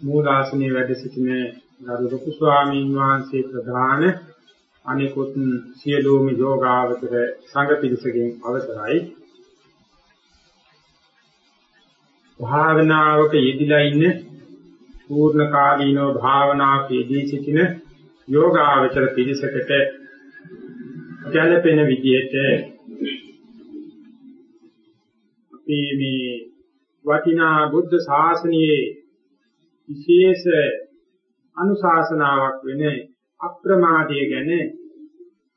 මූලාසනයේ වැඩ සිටින ගරු ලොකු ස්වාමීන් වහන්සේ ප්‍රධාන අනිකුත් සියලුම යෝගාවචර සංඝ පිරිසකින් අවසරයි. භාවනාවක යෙදিলা ඉන්න පූර්ණ කාලීනව භාවනාවක යෙදී සිටින යෝගාවචර පිරිසකට ගැළපෙන විදිහට අපි මේ වටිනා බුද්ධ ශාසනයේ විශේෂ අනුශාසනාවක් වෙන අප්‍රමාදය ගැන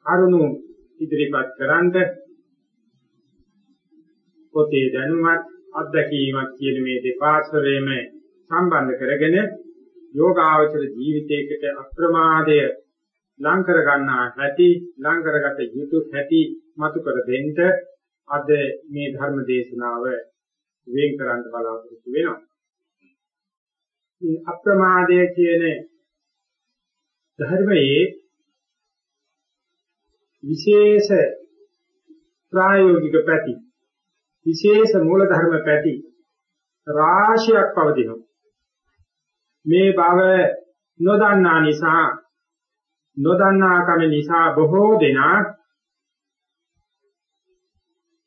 කරුණු ඉදිරිපත් කරන්ද පොතේ දැනුමත් අත්දැකීමක් කියන මේ දෙපාර්ශ්වයේම සම්බන්ධ කරගෙන යෝගාවචර ජීවිතයකට අප්‍රමාදය ලං කර ගන්නා හැටි ලං කරගත යුතු හැටි මතු කර දෙන්න අද මේ ධර්ම දේශනාව වෙන් කරන්න බලාපොරොත්තු වෙනවා. මේ අප්‍රමාදය කියන ධර්මයේ විශේෂ ප්‍රායෝගික පැති විශේෂ මූල ධර්ම පැති රාශියක් පවතිනවා. මේ බව නොදන්නා නිසා නොදන්නාකම නිසා බොහෝ දෙනා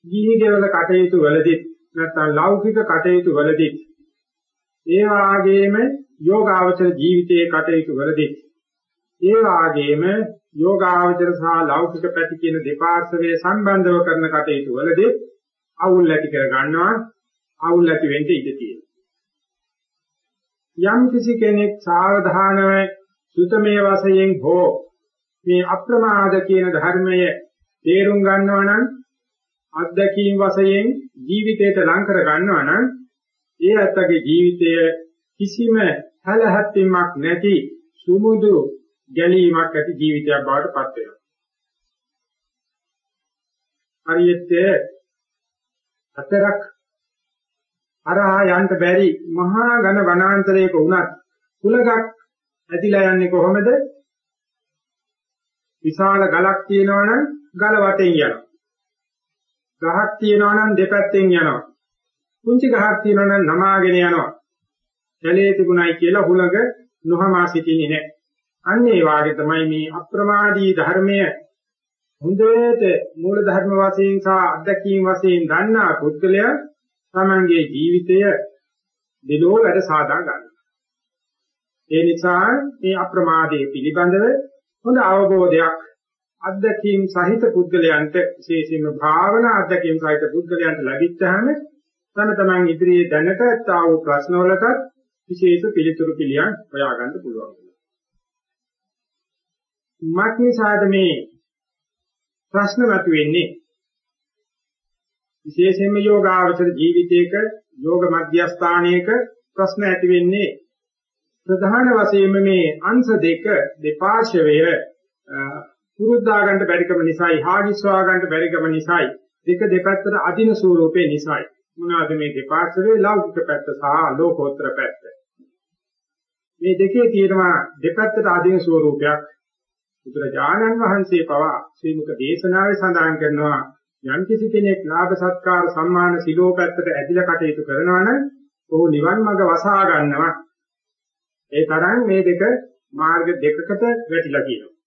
ජීවිතවල කටයුතු වලදී නැත්නම් ලෞකික කටයුතු වලදී. ඒ වාගේම යෝගාවචර ජීවිතයේ කටයුතු වලදී. ඒ වාගේම යෝගාවචර සහ ලෞකික පැති කියන දෙපාර්ශ්වයේ සම්බන්ධව කරන කටයුතු වලදී අවුල් ඇති කර ගන්නවා අවුල් ඇති වෙන්න ඉඩ තියෙනවා. යම් කිසි කෙනෙක් සාවධානව සුතමේ වශයෙන් හෝ මේ අප්‍රමාද කියන ධර්මය තේරුම් ගන්නවා නම් අත්දැකීම් වශයෙන් ජීවිතයට ලං කර ගන්නවා නම් ඒ අත්ගේ ජීවිතය කිසිම හැලහැප්පීමක් නැති සුමුදු ගැලීමක් ඇති ජීවිතයක් බවට පත් වෙනවා. හරියට හතරක් අරහා යන්න බැරි මහා ඝන වනාන්තරයක වුණත් කුලගක් ඇදිලා යන්නේ කොහොමද? විශාල ගලක් තියෙනවනම් ගල වටෙන් යනවා. ගහක් තියෙනවා නම් දෙපැත්තෙන් යනවා. කුංචි ගහක් තියෙනවා නම් නමාගෙන යනවා. කැලේ තිබුණයි කියලා හුලඟ නොහමා සිටින්නේ නැහැ. අන්න ඒ වාගේ තමයි මේ අප්‍රමාදී ධර්මය හොඳට මූල ධර්ම වශයෙන් සහ අධ්‍යක්ීම් වශයෙන් දන්නා පුද්ගලයා තමන්ගේ ජීවිතය දෙලෝ වැඩ සාදා ගන්නවා. ඒ නිසා මේ අප්‍රමාදයේ පිළිබඳව හොඳ අවබෝධයක් අධ්‍යක්ීම් සහිත පුද්ගලයන්ට විශේෂයෙන්ම භාවනා අධ්‍යක්ීම් සහිත පුද්ගලයන්ට ලැබිච්චාම තම තමන් ඉදිරියේ දැනගත් ආ වූ ප්‍රශ්නවලට විශේෂ පිළිතුරු පිළියම් හොයාගන්න පුළුවන්. මාත්‍නිසාද මේ ප්‍රශ්න මතුවෙන්නේ විශේෂයෙන්ම යෝගාවචර ජීවිතයක යෝග මධ්‍යස්ථානයක ප්‍රශ්න ඇති වෙන්නේ ප්‍රධාන වශයෙන්ම මේ අංශ දෙක දෙපාර්ශවය පුරුද්දා ගන්න බැරිකම නිසායි හාගිස්වා ගන්න බැරිකම නිසායි දෙක දෙපැත්තට අදින ස්වරූපේ නිසායි මොනවාද මේ දෙපාර්ශවයේ ලෞකික පැත්ත සහ ලෝකෝත්තර පැත්ත මේ දෙකේ තියෙනවා දෙපැත්තට අදින ස්වරූපයක් බුදුරජාණන් වහන්සේ පවා ශ්‍රී මුක දේශනාවේ සඳහන් කරනවා යම් කිසි කෙනෙක් ලාභ සත්කාර සම්මාන සිලෝ පැත්තට ඇදිලා කටයුතු කරනවා නම් ඔහු නිවන් මඟ වසා ගන්නවා. ඒ තරම් මේ දෙක මාර්ග දෙකකට වැටිලා කියනවා.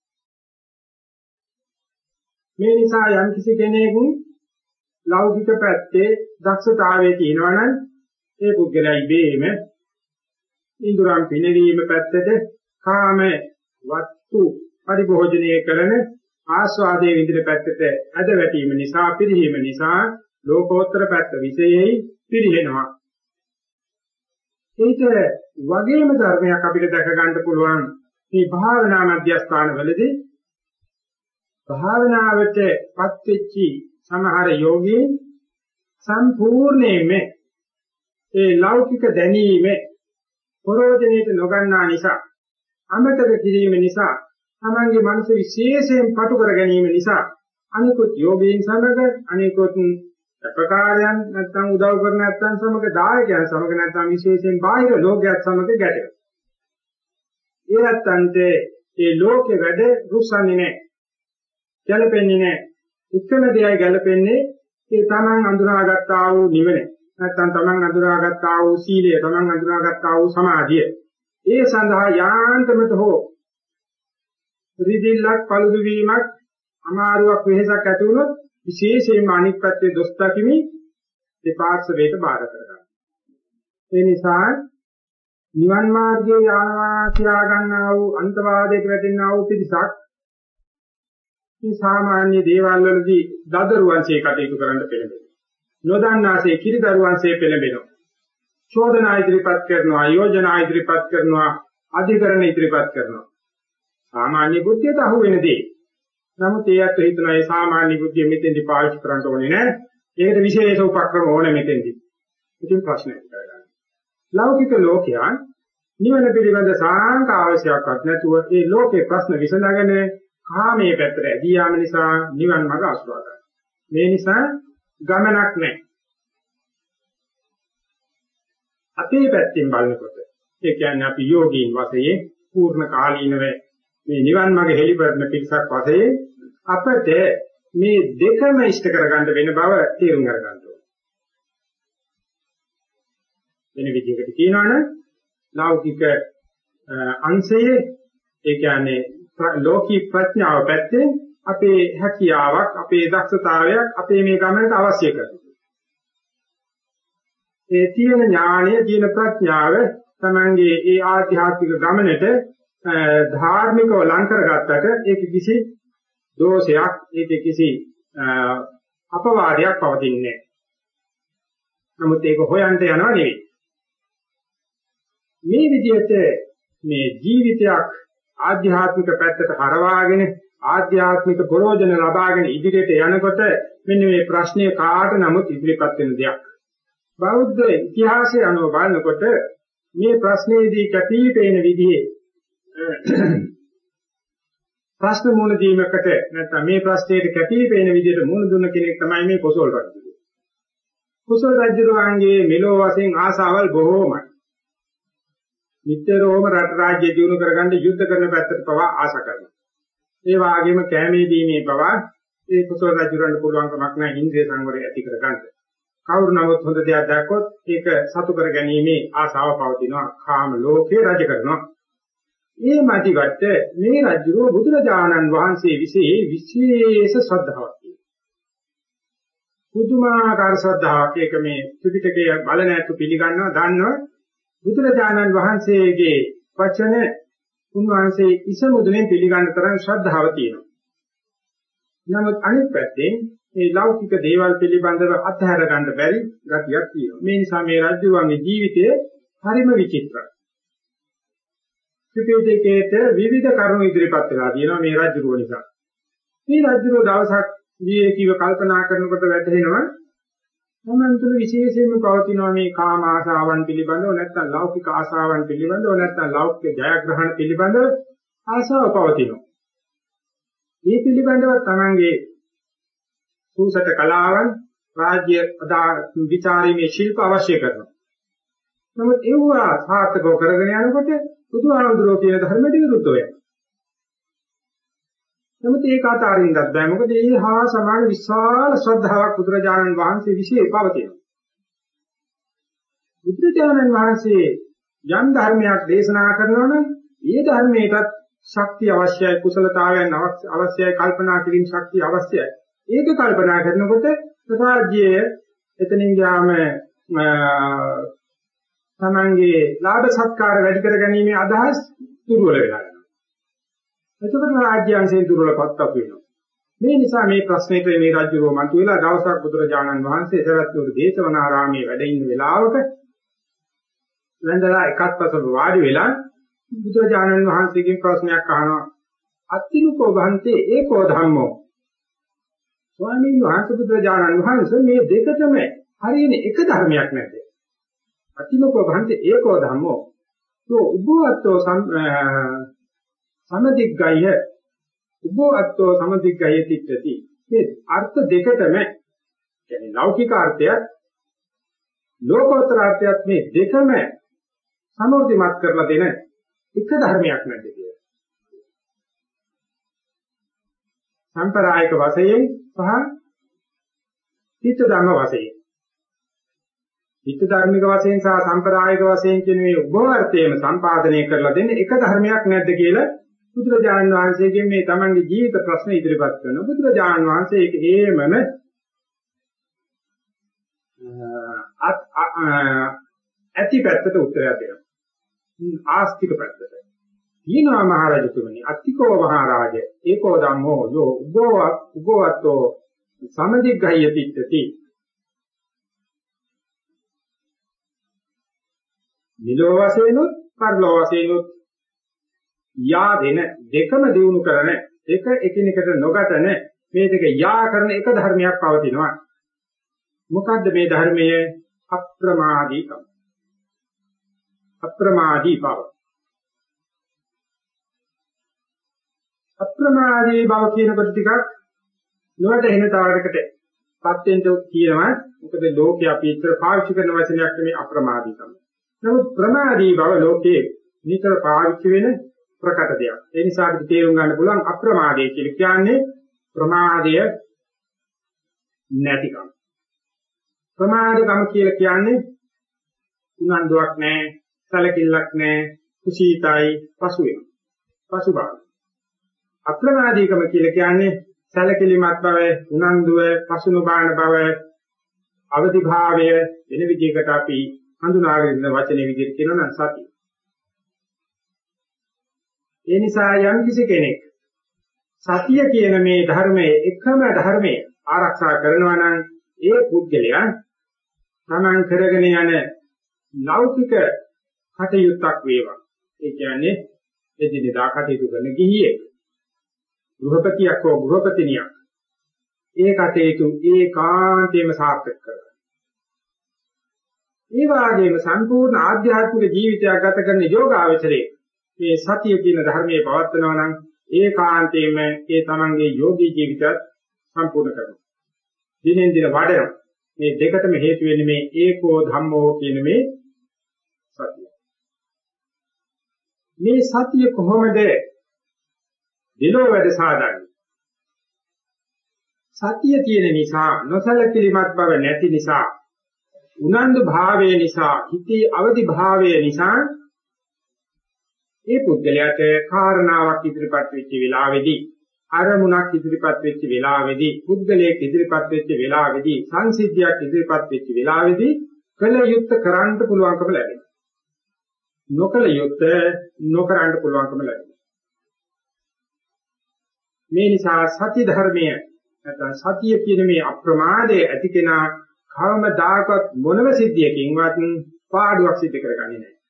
මේ නිසා යම් කිසි කෙනෙකු ලෞකික පැත්තේ දක්ෂතාවයේ තියෙනවා නම් ඒ පුද්ගලයා ඉබේම ඉන්ද්‍රයන් පිනවීම පැත්තට කාම වස්තු පරිභෝජනය කරන ආස්වාදයේ විඳින පැත්තට ඇද වැටීම නිසා පිරිහීම නිසා ලෝකෝත්තර පැත්ත විශේෂයි පිරිහෙනවා. ඒක වගේම ධර්මයක් අපිට දැක ගන්න පුළුවන් මේ භාවනා මධ්‍යස්ථාන වලදී භාවනාවටපත් වෙච්චි සමහර යෝගී සම්පූර්ණයෙන්ම ඒ ලෞකික දැනීම ප්‍රෝජනෙට නොගන්නා නිසා අමතක කිරීම නිසා තමන්ගේ මනස විශේෂයෙන් පටු කර ගැනීම නිසා අනිකුත් යෝගීන් සමග අනිකුත් අපකාරයන් නැත්නම් උදව් කරන නැත්නම් සමග දායකයන් සමග නැත්නම් විශේෂයෙන් බාහිර ලෝකයක් සමග ගැටෙනවා. ඒ නැත්තන්ට ඒ ලෝකේ වැඩ රුස්සන්නේ නැහැ. ගැලපෙන්නේ නැහැ. එකම දෙයයි ගැලපෙන්නේ ඒ තමන් අඳුනාගත්තා වූ නිවන. නැත්නම් තමන් අඳුනාගත්තා වූ සීලය, තමන් අඳුනාගත්තා වූ සමාධිය. ඒ සඳහා යාන්තමට හෝ රිදිල්ලක් පළුදු වීමක් අමාරුවක් වෙහසක් ඇති වුණොත් විශේෂයෙන්ම අනිත් පැත්තේ දොස් දකිමි දෙපාර්ශ්වයට බාධා කරගන්නවා. ඒ නිසා නිවන් මාර්ගයේ යානවා කියා ගන්නා වූ අන්තවාදයට වැටෙනා වූ පිරිසක් මේ සාමාන්‍ය දේවල් වලදී දදරුවන්සේ කටයුතු කරන්න පෙළඹෙනවා. නොදන්නාසේ කිරිදරුවන්සේ පෙළඹෙනවා. චෝදනා ඉදිරිපත් කරනවා, යෝජනා ඉදිරිපත් කරනවා, අධිකරණ ඉදිරිපත් කරනවා. සාමාන්‍ය බුද්ධියට අහු වෙන දේ. නමුත් ඒත් හිතනවා මේ සාමාන්‍ය බුද්ධිය මෙතෙන්දි පාවිච්චි කරන්න ඕනේ නෑ. ඒකට විශේෂ උපක්‍රම ඕනේ මෙතෙන්දි. ඉතින් ප්‍රශ්නයක් කරගන්න. ලෞකික ලෝකයන් නිවන පිළිබඳ සාංක අවශ්‍යකයක් නැතුව ඒ ලෝකේ ප්‍රශ්න විසඳගෙන කාමයේ පැත්තට ඇදී යාම නිසා නිවන් මඟ අසුරා ගන්නවා. මේ නිසා ගමනක් නැහැ. අපේ පැත්තෙන් බලනකොට ඒ කියන්නේ අපි යෝගීන් වශයෙන් පූර්ණ කාලීනව මේ නිවන් මඟ හෙළිපරන පිටසක් වශයෙන් අපට මේ දෙකම ඉෂ්ට කරගන්න වෙන බව තේරුම් ගන්න ඕනේ. වෙන විදිහකට කියනවනම් ලෞකික අංශයේ ඒ කියන්නේ ලෝකී ප්‍රඥාව පැත්තෙන් අපේ හැකියාවක් අපේ දක්ෂතාවයක් අපේ මේ ගමනට අවශ්‍ය කරනවා. ඒ තියෙන ඥානය තියෙන ප්‍රඥාව තමංගේ ඒ ආධ්‍යාත්මික ගමනට ධාර්මිකව ලං කරගත්තට ඒක කිසි දෝෂයක් ඒක කිසි අපවාදයක් පවතින්නේ නමුත් ඒක හොයන්න යනවා නෙවෙයි. මේ විදිහට මේ ජීවිතයක් ආධ්‍යාත්මික පැත්තට හරවාගෙන ආධ්‍යාත්මික ප්‍රෝජන ලබාගෙන ඉදිරියට යනකොට මෙන්න මේ ප්‍රශ්නය කාට නමුත් ඉදිරිපත් වෙන දෙයක්. බෞද්ධ ඉතිහාසය අනුව බලනකොට මේ ප්‍රශ්නේදී කැපී පෙනෙන විදිහේ ප්‍රශ්න මුණ දීමකට නැත්නම් මේ ප්‍රශ්නයට කැපී පෙනෙන විදිහට මුණ දුන්න කෙනෙක් තමයි මේ කොසල් රජු. කොසල් රජුගේ මෙලෝ වශයෙන් ආසාවල් බොහෝමයි. නිතරම රට රාජ්‍ය දියුණු කරගන්න යුද්ධ කරන පැත්තට පවා ආශා කරනවා. ඒ වගේම කැමේ දීමේ පවා ඒ කොසල් රජුරන්ට පුළුවන් කමක් නැහැ ඉන්ද්‍රිය සංවරය ඇති කරගන්න. කවුරු නමුත් හොඳ දෙයක් දැක්කොත් ඒක සතු කර ගැනීමේ ආශාව පවතිනවා. කාම ලෝකේ රජ කරනවා. මේ මැදිවට මේ රජුව බුදුරජාණන් වහන්සේ විශේෂ විශේෂ ශ්‍රද්ධාවක් තියෙනවා. පුදුමාකාර ශ්‍රද්ධාවක් ඒක මේ ත්‍රිපිටකය බල නැතු පිළිගන්නවා දන්නවා බුදුරජාණන් වහන්සේගේ වචන උන්වහන්සේ ඉසමුදුනේ පිළිගන්න තරම් ශ්‍රද්ධාව තියෙනවා. නමුත් අනිත් පැත්තෙන් මේ ලෞකික දේවල් පිළිබඳව අත්හැර ගන්න බැරි ගතියක් තියෙනවා. මේ නිසා මේ රජුවන්ගේ ජීවිතය හරිම විචිත්‍රයි. ත්‍රිපිටකයේට විවිධ කරුණු ඉදිරිපත් වෙලා තියෙනවා මේ රජුරුව නිසා. මේ රජුරුව දවසක් විවේකීව කල්පනා කරනකොට වැටහෙනවා මමන් තුළ විශේෂයෙන්ම පවතිනවා මේ කාම ආශාවන් පිළිබඳව නැත්නම් ලෞකික ආශාවන් පිළිබඳව නැත්නම් ලෞකික ජයග්‍රහණ පිළිබඳව ආශාව පවතිනවා. මේ පිළිබඳව තමන්ගේ සූසත කලාවන් රාජ්‍ය අදා විචාරීමේ ශිල්ප අවශ්‍ය කරනවා. නමුත් ඒවා සාර්ථකව කරගෙන යනකොට බුදුහාමුදුරුවෝ කියන ධර්මයට විරුද්ධව යනවා. නමුත් ඒක අතාරින්නත් බෑ. මොකද ඒ හා සමාන විශාල ශ්‍රද්ධාවක් බුදුරජාණන් වහන්සේ විශ්ේ පවතිනවා. බුදුරජාණන් වහන්සේ යම් ධර්මයක් දේශනා කරනවා නම් ඒ ධර්මයටත් ශක්තිය අවශ්‍යයි කුසලතාවයන් අවශ්‍යයි කල්පනා කිරීම ශක්තිය අවශ්‍යයි. ඒක කල්පනා කරනකොට ප්‍රසාරජ්‍යය එතනින් යාම තමන්ගේ ලාභ සත්කාර වැඩි කර ගැනීමේ අදහස් දුර්වල වෙලා යනවා. එතකොට රාජ්‍යංශයෙන් දුර්වලපත් වෙනවා. මේ නිසා මේ ප්‍රශ්නෙට මේ රාජ්‍යරෝ මතුවලා දවසක් බුදුරජාණන් වහන්සේ සරත්තුරු දේශවනාරාමයේ වැඩ ඉන්න වෙලාවක වැඳලා එකත් පසු වාඩි වෙලා බුදුරජාණන් වහන්සේගෙන් ප්‍රශ්නයක් අහනවා. අත්තිනුකෝ භන්තේ ඒකෝ ධම්මෝ? ස්වාමීන් වහන්සේ බුදුරජාණන් වහන්සේ මේ දෙකටම හරියන එක ධර්මයක් නැද්ද? අත්තිනුකෝ භන්තේ ඒකෝ ධම්මෝ? තෝ උභවත්තෝ සමදිග්ගය උභවත්තෝ සමදිග්ගය තිට්ඨති මේ අර්ථ දෙකටම කියන්නේ ලෞකික අර්ථයත් ලෝකෝත්තර අර්ථයත් මේ දෙකම සමෘද්ධිමත් කරලා දෙන එක ධර්මයක් නැද්ද කියලා. සම්ප්‍රායික වශයෙන් සහ හිත ධර්ම වශයෙන්. හිත ධර්මික වශයෙන් සහ සම්ප්‍රායික වශයෙන් කියන මේ උභවර්ථයම සම්පාදනය කරලා දෙන්නේ එක ධර්මයක් නැද්ද කියලා බුදුරජාණන් වහන්සේගෙන් මේ තමන්ගේ ජීවිත ප්‍රශ්න ඉදිරිපත් කරන බුදුරජාණන් වහන්සේ ඒක හේමම ඇති පැත්තට උත්තරයක් දෙනවා. ආස්තික පැත්තට. ඊනවා මහරජතුමනි අත්තිකෝ මහරජ ඒකෝ ධම්මෝ යෝ උගෝව උගෝවතෝ සමදිග්ගය පිටති නිලෝ වශයෙන්ුත් පරලෝ වශයෙන්ුත් යා වෙන දෙකම දිනු කරන එක එකිනෙකට නොගතන මේ දෙක යා කරන එක ධර්මයක් පවතිනවා මොකද්ද මේ ධර්මයේ අප්‍රමාදීකම අප්‍රමාදී බව. අප්‍රමාදී බව කියනකොට ටිකක් නොවට එන තාවරකට පත් වෙන්න කියනවා. මොකද ලෝකේ අපි ඉතර පාවිච්චි කරන වචනයක් නෙමෙයි අප්‍රමාදීකම. නමුත් ප්‍රමාදී බව ලෝකේ නිතර පාවිච්චි වෙන ප්‍රකට දෙයක්. ඒ නිසා අපිට තේරුම් ගන්න පුළුවන් අප්‍රමාදය කියලා කියන්නේ ප්‍රමාදය නැතිකම. ප්‍රමාදකම කියලා කියන්නේ උනන්දුවක් නැහැ, සැලකිල්ලක් නැහැ කුසීතයි පසු වෙනවා පසුබාහන අප්‍රමාදීකම කියලා කියන්නේ සැලකිලිමත් බව උනන්දුව පසුනුබාන බව අවදි භාවය වෙන විදිහකට අපි හඳුනාගෙන ඉන්න වචනේ විදිහට කියනවා නම් සතිය ඒ නිසා යම් කිසි කෙනෙක් සතිය කියන මේ ධර්මයේ එකම ධර්මයේ ආරක්ෂා කරනවා නම් ඒ පුද්ගලයා තමන් කරගෙන යන ලෞකික කටයුත්තක් වේවා. ඒ කියන්නේ එදිනෙදා කටයුතු කරන ගිහියෙක්. ගෘහපතියක් හෝ ගෘහපතිනියක්. ඒ කටයුතු ඒකාන්තයෙන්ම සාර්ථක කරගන්න. ඒ වගේම සම්පූර්ණ ආධ්‍යාත්මික ජීවිතයක් ගත කරන යෝගාවචරයේ මේ සතිය කියන ධර්මයේ පවත්නවා නම් ඒකාන්තයෙන්ම ඒ තමන්ගේ යෝගී ජීවිතයත් සම්පූර්ණ කරනවා. දිනෙන් දින වඩනවා. මේ දෙකටම හේතු වෙන්නේ මේ ඒකෝ ධම්මෝ කියන මේ සතිය. මේ සතිය කොහොමද දිනෝ වැඩ සාදන්නේ? සතිය තියෙන නිසා නොසලකිලිමත් බව නැති නිසා උනන්දු භාවය නිසා හිතේ අවදි භාවය නිසා ඒ පුද්ගලයාට කාරණාවක් ඉදිරිපත් වෙච්ච වෙලාවේදී අරමුණක් ඉදිරිපත් වෙච්ච වෙලාවේදී පුද්ගලයෙක් ඉදිරිපත් වෙච්ච වෙලාවේදී සංසිද්ධියක් ඉදිරිපත් වෙච්ච වෙලාවේදී කල යුත්තේ කරන්න පුළුවන්කම ලැබෙනවා නොකල යුත්තේ නොකරන්න පුළුවන්කම ලැබෙනවා. මේ නිසා සති ධර්මය නැත්නම් සතිය කියන මේ අප්‍රමාදයේ ඇති කෙනා කවමදාකවත් මොනම සිද්ධියකින්වත් පාඩුවක් සිදු කරගන්නේ නැහැ.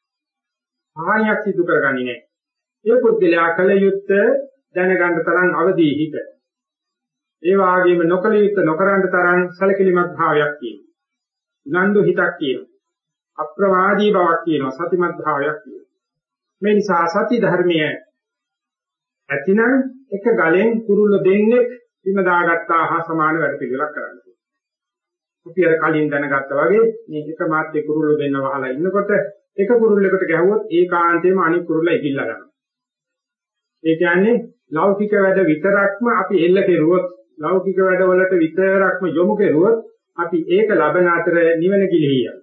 හානියක් සිදු කරගන්නේ නැහැ. ඒ පුද්ගලයා කල යුත්තේ දැනගන්න තරම් අවදී හිත. ඒ වාගේම නොකල යුත්තේ නොකරන්න තරම් සැලකිලිමත් භාවයක් තියෙනවා. උනන්දු හිතක් තියෙනවා. අප්‍රමාදී බවක් කියනවා සතිමත් භාවයක් කියනවා මේ නිසා සති ධර්මයේ ඇතිනම් එක ගලෙන් කුරුල්ල දෙන්නේ බිම දාගත්තා හා සමාන වැඩ පිළිවෙලක් කරන්න අපි අර කලින් දැනගත්තා වගේ මේ එක මාත්‍ය කුරුල්ල දෙන්න වහලා ඉන්නකොට එක කුරුල්ලකට ගැහුවොත් ඒකාන්තයෙන්ම අනිත් කුරුල්ල ඉදිල්ලා ගන්නවා ඒ කියන්නේ ලෞකික වැඩ විතරක්ම අපි එල්ල කෙරුවොත් ලෞකික වැඩවලට විතරක්ම යොමු කෙරුවොත් අපි ඒක ලබන අතර නිවන ගිලිහිය.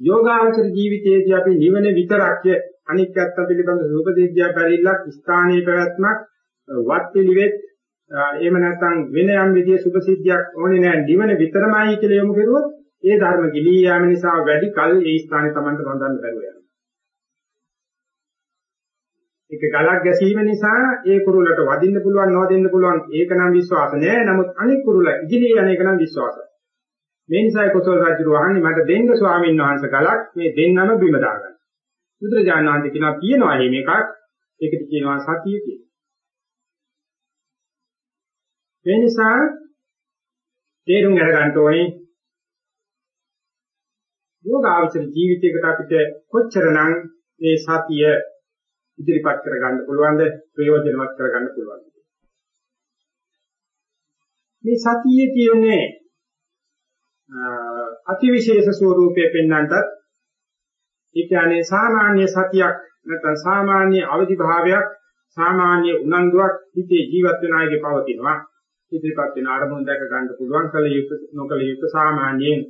යෝගාචර ජීවිතයේදී අපි නිවන විතරක්ය අනිත්‍යත්ව පිළිබඳ රූපදේශය පරිල්ලක් ස්ථානීය පැවැත්මක් වත් පිළිවෙත් එහෙම නැත්නම් වෙන යම් විදිය සුභසිද්ධියක් ඕනේ නැහැ නිවන විතරමයි කියලා යොමු කරුවොත් ඒ ධර්ම ගිලී යාම නිසා වැඩි කල් ඒ ස්ථානේ Tamanට වඳන්න බැරුව යනවා. එක ගලක් ගැසීම නිසා ඒ කුරුල්ලට වදින්න පුළුවන් නොවදින්න පුළුවන් ඒක නම් විශ්වාස නෑ. නමුත් අනික් කුරුල්ල ඉදිරිය යන එක නම් විශ්වාසයි. මේ නිසායි කොසල් රජු වහන්නේ මට දෙන්න ස්වාමීන් වහන්සේ ගලක් මේ දෙන්නම බිම දාගන්න. බුදුරජාණන් වහන්සේ කියනවා කියනවා මේකක් ඒකට කියනවා සතිය කියලා. ඒ නිසා තේරුම් අරගන්න ඕනේ යෝගාවචර ජීවිතයකට අපිට කොච්චරනම් මේ සතිය ඉදිරිපත් කරගන්න පුළුවන්ද ප්‍රයෝජනවත් කරගන්න පුළුවන්ද? මේ සතියේ කියන්නේ අතිවිශේෂ ස්වરૂපයේ පෙන්වන්නත් ඒ කියන්නේ සාමාන්‍ය සතියක් නැත්නම් සාමාන්‍ය අවදි භාවයක් සාමාන්‍ය උනන්දුවක් හිතේ ජීවත් වෙන අයගේ පවතිනවා. ඉදිරිපත් වෙන අරමුණ දැක ගන්න පුළුවන් කල යුතු නොකල යුතු සාමාන්‍යයෙන්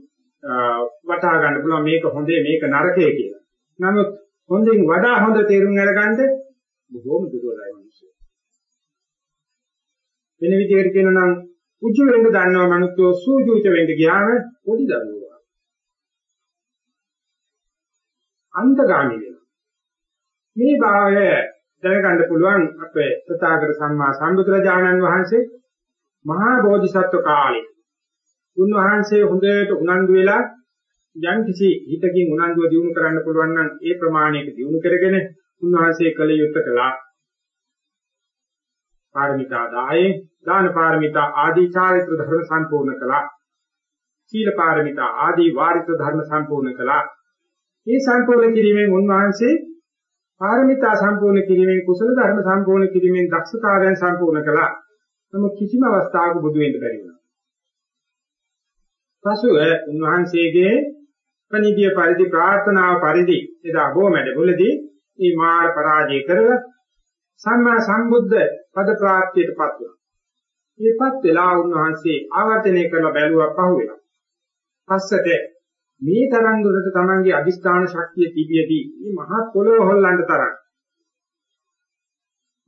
වටහා ගන්න පුළුවන් මේක හොඳේ මේක නරකේ කියලා. නමුත් හොඳින් වඩා හොඳ තේරුම් අරගන්න බොහෝම දුර්වලයි මිනිස්සු. වෙන විදිහකට කියනවා නම් උජු වෙන්න දන්නවා මනුස්සෝ සූජුච වෙන්න ගියාම පොඩි දරුවෝ. අන්තගාමී වෙනවා. මේ භාවය දැනගන්න පුළුවන් අපේ ප්‍රතාගර සම්මා සම්බුදුරජාණන් වහන්සේ මහා බෝධිසත්ව කාලේ උන්වහන්සේ හොඳට උනන්දු වෙලා යම් කිසි හිතකින් උනන්දුව දිනු කරන්න පුළුවන් නම් ඒ ප්‍රමාණයට දිනු කරගෙන උන්වහන්සේ කළ යුත්තේ කළා. පාරමිතා 10 දාන පාරමිතා ආදී චාරිත්‍ර ධර්ම සම්පූර්ණ කළා. සීල පාරමිතා ආදී වාරිත්‍ර ධර්ම සම්පූර්ණ කළා. මේ සම්පූර්ණ කිරීමෙන් උන්වහන්සේ පාරමිතා සම්පූර්ණ කිරීමෙන් කුසල ධර්ම සම්පූර්ණ කිරීමෙන් දක්ෂතාවයන් සම්පූර්ණ කළා. නමුත් කිසිම අවස්ථාවක බුදු වෙන්න බැරි වුණා. පසුව උන්වහන්සේගේ පණිවිඩය පරිදි ප්‍රාර්ථනාව පරිදි එදා බොමැඩ මුලදී මේ මාර පරාජය කරලා සම්මා සම්බුද්ධ පද ප්‍රාප්තියටපත් වුණා. මේපත් වෙලා උන්වහන්සේ ආවර්තනය කරලා බැලුවා පහුවෙලා. පස්සට මේ තරම් දුරට Tamange අදිස්ථාන ශක්තිය තිබියදී මේ මහා පොළොව හොල්ලන්න තරම්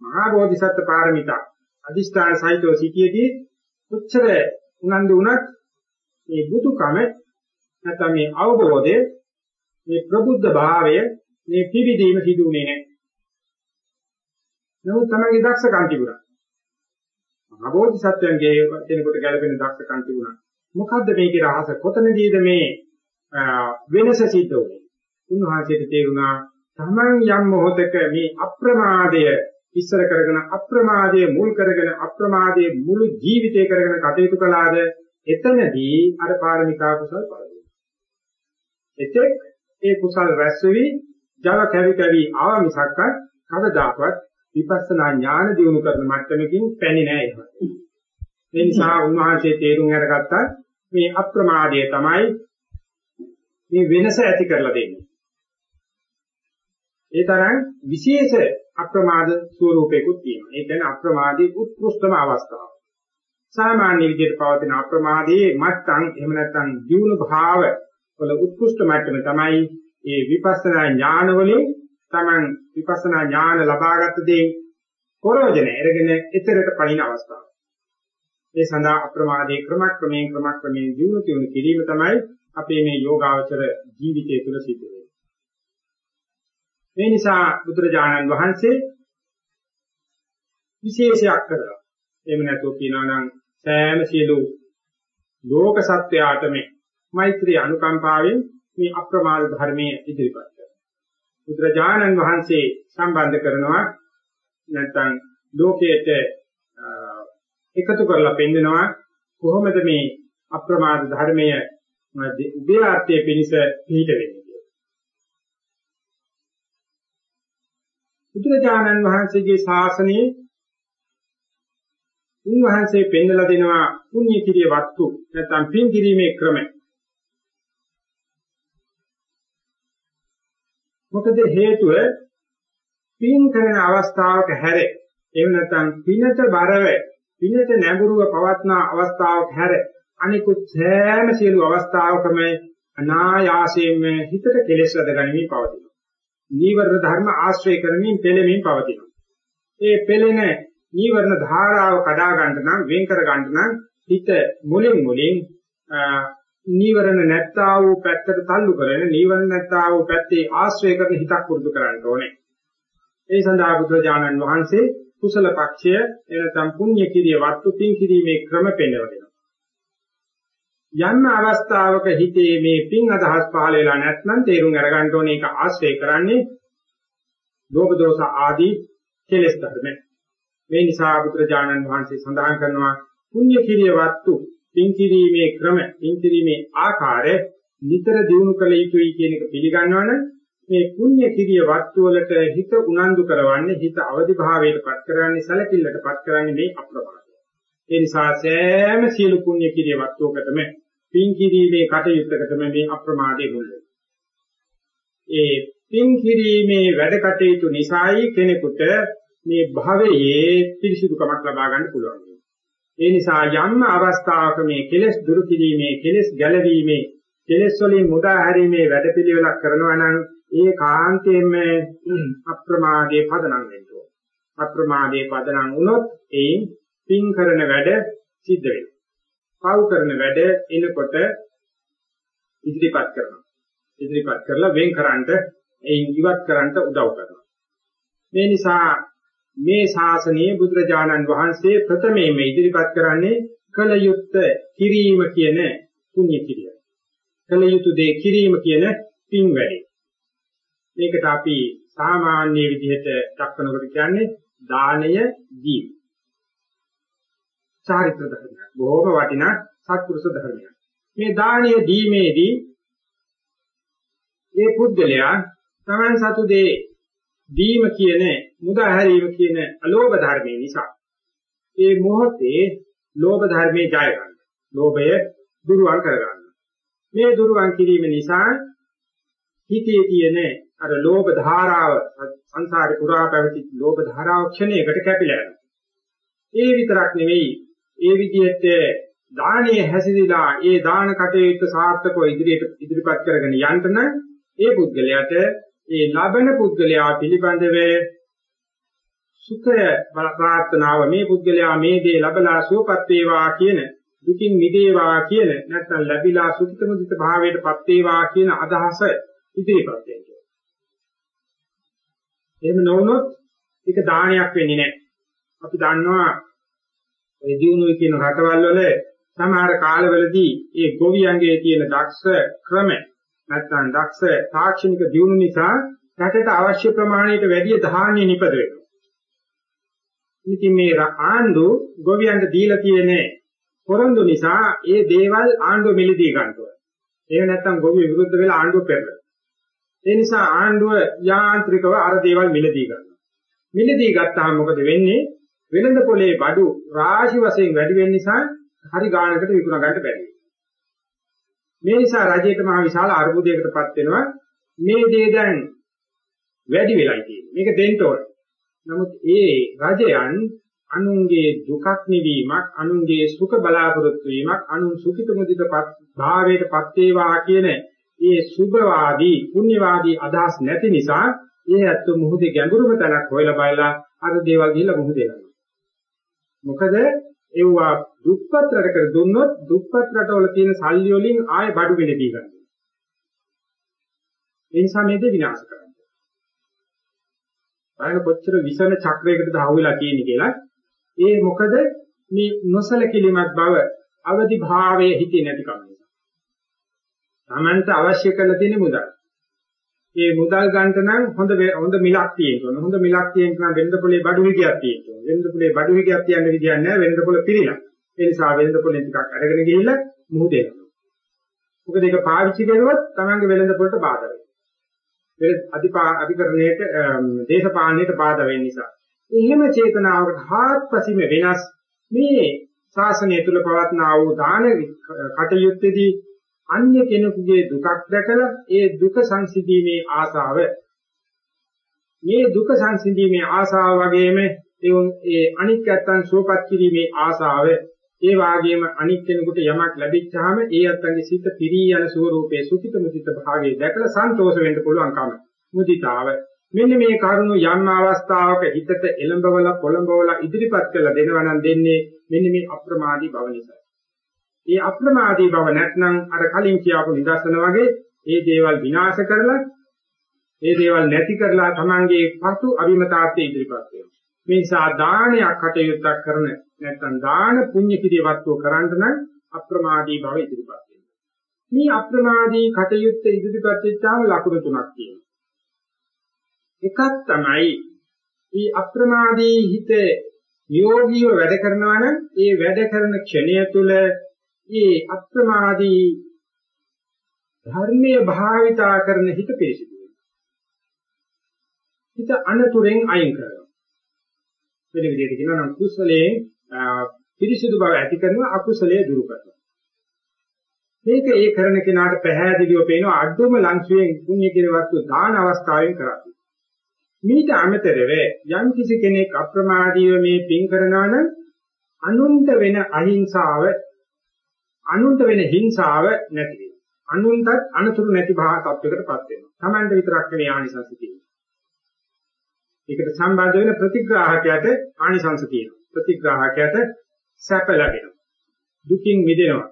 මහා බෝධිසත්ව පාරමිතා අදිස්ථාන සහිතව සිටියේදී කොච්චර උනන්දු වුණත් මේ බුදුකම නැත්නම් මේ අවබෝධය මේ ප්‍රබුද්ධ භාවය මේ පිවිදීම සිදුුනේ නැහැ. නමුත් තමයි දක්ෂකම් තිබුණා. මහබෝධි සත්වයන්ගේ කෙනෙකුට ගැළපෙන දක්ෂකම් තිබුණා. මොකද්ද මේකේ රහස? කොතනදීද මේ වෙනස සිද්ධ වුනේ? උන්වහන්සේට තේරුණා තමන් යම් මොහොතක මේ අප්‍රමාදය ඉස්සර කරගෙන අප්‍රමාදයේ මුල් කරගෙන අප්‍රමාදයේ මුළු ජීවිතය කරගෙන කටයුතු කළාද එතනදී අර පාරමිතා කුසල් පරිදි. එතෙක් ඒ කුසල් රැස් වෙවි ජව කැවි කැවි ආව මිසක්ක කවදාකවත් විපස්සනා ඥාන දියුණු කරන මට්ටමකින් පැන්නේ නැහැ එහෙම. ඒ නිසා උන්වහන්සේ තේරුම් අරගත්තා මේ අප්‍රමාදය තමයි මේ වෙනස ඇති කරලා දෙන්නේ. ඒ තරම් විශේෂ අප්‍රමාද ස්වરૂපයකුත් තියෙනවා. ඒ කියන්නේ අප්‍රමාදී උත්කෘෂ්ඨම අවස්ථාව. සාමාන්‍ය විදිහට පවතින අප්‍රමාදයේ මට්ටම් එහෙම නැත්නම් ජීවන භාව වල උත්කෘෂ්ඨ මට්ටම තමයි මේ විපස්සනා ඥාන වලින් Taman විපස්සනා ඥාන ලබාගත් දේ කොරෝජන අරගෙන ඊතරට පණින අවස්ථාව. ඒ සඳහා අප්‍රමාදයේ ක්‍රමක්‍රමයෙන් ක්‍රමක්‍රමයෙන් ජීවන තියුණු කිරීම තමයි අපේ මේ යෝගාවචර ජීවිතය තුළ සිද්ධ වෙන්නේ. මේ නිසා බුදුරජාණන් වහන්සේ විශේෂයක් කරලා එහෙම නැතුව කියනවා නම් සෑම සියලු ලෝක සත්වයාට මේ මෛත්‍රී අනුකම්පාවෙන් මේ අප්‍රමාද ධර්මයේ ඉදිරිපත් කරනවා. බුදුරජාණන් වහන්සේ සම්බන්ධ කරනවා නැත්නම් ලෝකයට එකතු කරලා පෙන්නනවා කොහොමද මේ අප්‍රමාද ධර්මය උභයාර්ථයේ පිණිස පිහිට වෙන්නේ. බුදුරජාණන් වහන්සේගේ ශාසනයේ උන්වහන්සේ පෙන්වලා දෙනවා පුණ්‍ය කිරිය වස්තු නැත්නම් පින් කිරීමේ ක්‍රමය. මොකද හේතුව පින් කරන අවස්ථාවක හැර එහෙම නැත්නම් පිනට බරව පිනට නැඹුරුව පවත්න අවස්ථාවක හැර අනිකුත් සෑම සියලු අවස්ථාවකම අනායාසයෙන්ම හිතට කෙලෙස් වැඩගනිමින් පවතිනවා. නීවරණ ධර්ම ආශ්‍රය කරමින් පෙළෙමින් පවතිනවා. ඒ පෙළෙන නීවරණ ධාරාව කඩා ගන්න නම් වෙන් කර ගන්න නම් හිත මුලින් මුලින් නීවරණ නැත්තා වූ පැත්තට තල්ලු කරගෙන නීවරණ නැත්තා වූ පැත්තේ ආශ්‍රය කරන හිතක් පුරුදු කරන්න ඕනේ. ඒ සඳහා බුදුරජාණන් වහන්සේ කුසල පක්ෂය එනතම් පුණ්‍ය කිරිය වත්තු පින් කිරීමේ ක්‍රම පෙන්වනවා. යම් අවස්ථාවක හිතේ මේ පින් අදහස් පහළ වෙලා නැත්නම් තේරුම් අරගන්න ඕනේ ඒක ආශ්‍රය කරන්නේ ලෝභ දෝෂ ආදී කෙලෙස් ධර්ම. මේ නිසා බුදුරජාණන් වහන්සේ සඳහන් කරනවා පුණ්‍ය කිරිය වත්තු පින් කිරීමේ ක්‍රම පින් කිරීමේ ආකාරය නිතර දිනු කළ යුතුයි කියන එක පිළිගන්නවනම් මේ පුණ්‍ය කිරිය වත්තු වලට හිත උනන්දු කරවන්නේ හිත අවදි භාවයට පත් කරන්නේ සැලකිල්ලට පත් කරන්නේ මේ අප්‍රමාදය. ඒ නිසා සෑම සියලු පුණ්‍ය කිරිය වත්තුකටම පින් කිරීමේ කටයුත්තකටම මේ අප්‍රමාදයේ මුල් ඒ පින් කිරීමේ වැඩ කටයුතු නිසායි කෙනෙකුට මේ භවයේ පිරිසිදුකමක් ලබා ගන්න පුළුවන්. ඒ නිසා යම් අවස්ථාවක මේ කෙලෙස් දුරු කිරීමේ කෙලෙස් ගැලවීමේ කෙලෙස් වලින් මුදා හැරීමේ වැඩපිළිවෙලක් කරනවා නම් ඒ කාන්තේම අප්‍රමාදයේ පදනම් වෙන්න ඕන. අප්‍රමාදයේ පදනම් වුණොත් ඒ පින් කරන වැඩ සිද්ධ වෙනවා. පව් කරන වැඩ එනකොට ඉදිරිපත් කරනවා. ඉදිරිපත් කරලා වෙන් කරන්ට එයින් ඉවත් කරන්ට උදව් කරනවා. මේ නිසා මේ ශාසනයේ බුදුරජාණන් වහන්සේ ප්‍රථමයෙන්ම ඉදිරිපත් කරන්නේ කල යුත්ත කිරීම කියන පුණ්‍ය කිරිය. කල යුතු දේ කිරීම කියන පින් වැඩේ. මේකට අපි සාමාන්‍ය විදිහට දක්වනකොට කියන්නේ දානය දීම. චාරිත්‍ර ධර්මයක්. බොහොම වටිනා සත්පුරුෂ ධර්මයක්. මේ දානය දීමේදී ඒ පුද්ගලයා තමන් සතු දේ දීම කියන මුදා හැරීම කියන අලෝභ ධර්මයේ නිසා ඒ මොහොතේ ලෝභ ධර්මයේ ජය ගන්න. ලෝභය දුරුවන් කර ගන්න. මේ දුරුවන් කිරීම නිසා හිතේ තියෙන අර ලෝභ ධාරාව සංසාරේ පුරා පැවති ලෝභ ධාරාව ක්ෂණයකට කැපිලා යනවා. ඒ විතරක් නෙවෙයි ඒ විදිහට දානීය හැසිරීලා ඒ දාන කටයුත්ත සාර්ථකව ඉදිරියට ඉදිරිපත් කරගෙන යන්න නම් ඒ පුද්ගලයාට ඒ ලබන පුද්ගලයා පිළිබඳව සුඛය ප්‍රාර්ථනාව මේ පුද්ගලයා මේ දේ ලබලා සුවපත් වේවා කියන දුකින් මිදේවා කියන නැත්නම් ලැබිලා සුඛිතමුදිත භාවයටපත් වේවා කියන අදහස ඉදිරිපත් වෙනවා. එහෙම නොවුනොත් ඒක දානයක් වෙන්නේ නැහැ. අපි දන්නවා ඒ දිනුවේ කියන රටවල් වල සමහර කාලවලදී ඒ ගොවියන්ගේ තියෙන දක්ෂ ක්‍රම නැත්නම් දක්ෂ තාක්ෂණික දියුණු නිසා රටට අවශ්‍ය ප්‍රමාණයට වැඩි ධාන්‍ය නිපද වෙනවා. ඉතින් මේ ආණ්ඩු ගොවියන්ට දීලා තියෙන පොරොන්දු නිසා ඒ දේවල් ආණ්ඩුව මිලදී ගන්නවා. එහෙම නැත්නම් ගොවි විරුද්ධ වෙලා ආණ්ඩුව පෙරලනවා. ඒ නිසා ආණ්ඩුව යාන්ත්‍රිකව අර දේවල් මිලදී ගන්නවා. මිලදී ගත්තාම මොකද වෙන්නේ? වෙළඳ පොලේ බඩු රාශි වශයෙන් වැඩි වෙන නිසා හරි ගානකට විකුණ ගන්න බැහැ. මේ නිසා රජයට මහ විශාල අර්බුදයකටපත් වෙනවා. මේ දේ දැන් වැඩි වෙලයි තියෙන්නේ. මේක දෙන්න ඕන. නමුත් ඒ රජයන් අනුන්ගේ දුකක් නිවීමක්, අනුන්ගේ සුඛ බලාපොරොත්තු වීමක්, අනුන් සුඛිත මුදිතපත් භාවයටපත් වේවා කියන ඒ සුභවාදී, පුණ්‍යවාදී අදහස් නැති නිසා ඒ ඇත්ත මුහුදේ ගැඹුරුම තැනක් හොයලා බලලා අර දේවල් ගිහිල්ලා මුහුදේ යනවා. මොකද ඒවා දුප්පත් රටකට දුන්නොත් දුප්පත් රටවල තියෙන සල්ලි වලින් ආයෙ බඩු වෙලදී ගන්නවා. ඒ නිසා මේක විනාශ කරනවා. බලන්න කොච්චර විසන චක්‍රයකටද අහුවෙලා තියෙන්නේ කියලා. ඒ මොකද මේ නොසලකිලිමත් බව අවදි භාවයේ හිතේ නැතිකම නිසා. Tamanta අවශ්‍ය කරලා තියෙන මුදල්. ඒ මුදල් ගන්නට නම් හොඳ හොඳ මිලක් තියෙන්න ඕන. හොඳ මිලක් තියෙන්න නම් වෙළඳ පොලේ බඩු විගයක් තියෙන්න ඕන. වෙළඳ පොලේ බඩු විගයක් තියන්න විදියක් නැහැ. වෙළඳ පොල පිළිලා. ඒ නිසා වෙළඳ පොලෙන් ටිකක් අරගෙන ගිහිල්ලා මුහුදේ යනවා. මොකද ඒක පාවිච්චි කරුවොත් Tamange වෙළඳ පොලට බාධා වෙනවා. ඒක අධිපා අධිකරණයට දේශපාලනයට බාධා වෙන නිසා. එහෙම චේතනාවකට හාත්පසින්ම වෙනස් මේ ශාසනය තුල පවත්නා වූ දාන කටයුත්තේදී අන්‍ය කෙනෙකුගේ දුකක් දැකලා ඒ දුක සංසිඳීමේ ආසාව මේ දුක සංසිඳීමේ ආසාව වගේම ඒ අනික් ඇත්තන් සුවපත් කිරීමේ ආසාව ඒ වාගේම අනික් කෙනෙකුට යමක් ලැබිච්චාම ඒ අත්තන්ගේ සිත පිරී යන ස්වરૂපයේ සුඛිත මුදිත භාවයේ දැකලා සන්තෝෂ වෙන්න පුළුවන්කම මුදිතාව මෙන්න මේ කරුණු යම් අවස්ථාවක හිතට එළඹවල පොළඹවල ඉදිරිපත් කරලා දෙනවා නම් දෙන්නේ මෙන්න මේ අප්‍රමාදී බව නිසා. මේ අප්‍රමාදී බව නැත්නම් අර කලින් කියපු නිදර්ශන වගේ ඒ දේවල් විනාශ කරලා ඒ දේවල් නැති කරලා Tamange පසු අවිමතාර්ථය ඉදිරිපත් වෙනවා. මේ නිසා දානයක් කටයුත්තක් කරන නැත්නම් දාන පුණ්‍ය කිරිය වස්තුව කරන්න නම් අප්‍රමාදී බව ඉදිරිපත් වෙනවා. මේ අප්‍රමාදී කටයුත්ත ඉදිරිපත් වෙච්චාම ලකුණු තුනක් තියෙනවා. එකක් තමයි මේ අප්‍රමාදී හිත යෝගීව වැඩ කරනවා නම් ඒ වැඩ කරන ක්ෂණය තුළ මේ අප්‍රමාදී ධර්මයේ භාවිතා කරන හිත පිරිසිදු හිත අනතුරෙන් අයින් කරනවා. වෙන විදිහට කියනවා නම් කුසලයෙන් පිරිසිදු බව ඇති කරනවා අකුසලයේ දුරු කරනවා. මේක ඒ කරන කෙනාට පැහැදිලිව පේනවා අඩුම ලංසුවෙන් පුණ්‍ය කිරවත්තු දාන අවස්ථාවෙන් කරන්නේ. මීට අමතරව යම් කිසි කෙනෙක් අප්‍රමාදීව මේ පින් කරනවා නම් අනුන්ට වෙන අහිංසාව අනුන්ට වෙන හිංසාව නැති වෙනවා. අනුන්ටත් අනතුරු නැති භාව තත්වයකටපත් වෙනවා. Tamante විතරක් නෙවෙයි ආනිසංස තියෙන්නේ. ඒකට සම්බන්ධ වෙන ප්‍රතිග්‍රාහකයට ආනිසංස තියෙනවා. ප්‍රතිග්‍රාහකයට සැප ලැබෙනවා. දුකින් මිදෙනවා.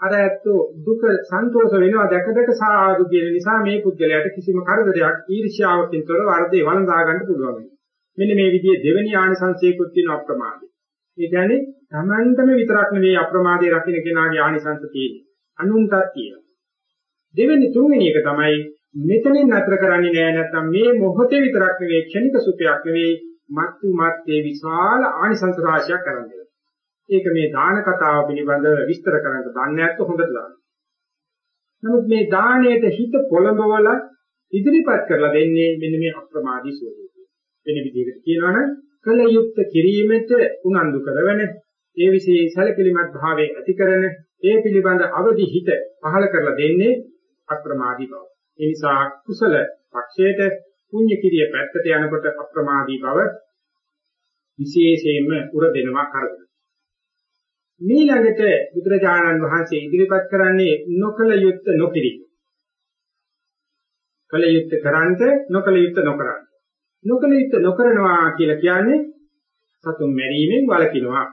අර ඇත්තෝ දුක සන්තෝෂ වෙනවා දැක දැක සාදු කියන නිසා මේ පුද්ගලයාට කිසිම කරදරයක් ඊර්ෂ්‍යාවකින් තොර වර්ධේ වළඳා ගන්න පුළුවන්. මෙන්න මේ විදිහේ දෙවෙනි ආනිසංසයකුත් තියෙන අප්‍රමාදය. ඒ කියන්නේ Tamanටම විතරක් නෙවෙයි අප්‍රමාදයේ රකින්න කෙනාගේ ආනිසංස තියෙන්නේ. අනුන්ටත් තියෙනවා. දෙවෙනි තුන්වෙනි එක තමයි මෙතනින් නතර කරන්නේ නෑ නැත්නම් මේ මොහොතේ විතරක් නෙවෙයි ක්ෂණික සුඛයක් නෙවෙයි මත්තු මත්තේ විශාල ආනිසංස රාශියක් කරන්නේ. ඒක මේ දාන කතාව පිළිබඳව විස්තර කරන්න දන්නේ නැත්නම් හොඳට දාන්න. නමුත් මේ දාණයට හිත පොළඹවල ඉදිරිපත් කරලා දෙන්නේ මෙන්න මේ අප්‍රමාදී ස්වභාවය. වෙන විදිහකට කියනවනම් කල යුක්ත කිරීමට උනන්දු කරවන ඒ විශේෂ සැලකිලිමත් භාවයේ ඇති කරන ඒ පිළිබඳ අවදි හිත පහළ කරලා දෙන්නේ අප්‍රමාදී බව. ඒ නිසා කුසල පක්ෂයට පුණ්‍ය කිරිය පැත්තට යනකොට අප්‍රමාදී බව විශේෂයෙන්ම උර දෙනවා කරදර. ඊළඟට බුදුරජාණන් වහන්සේ ඉදිරිපත් කරන්නේ නොකල යුත්ත නොකිරීම. කල යුත්ත කරන්ට නොකල යුත්ත නොකරන්න. නොකල යුත්ත නොකරනවා කියලා කියන්නේ සතුන් මැරීමෙන් වළකිනවා.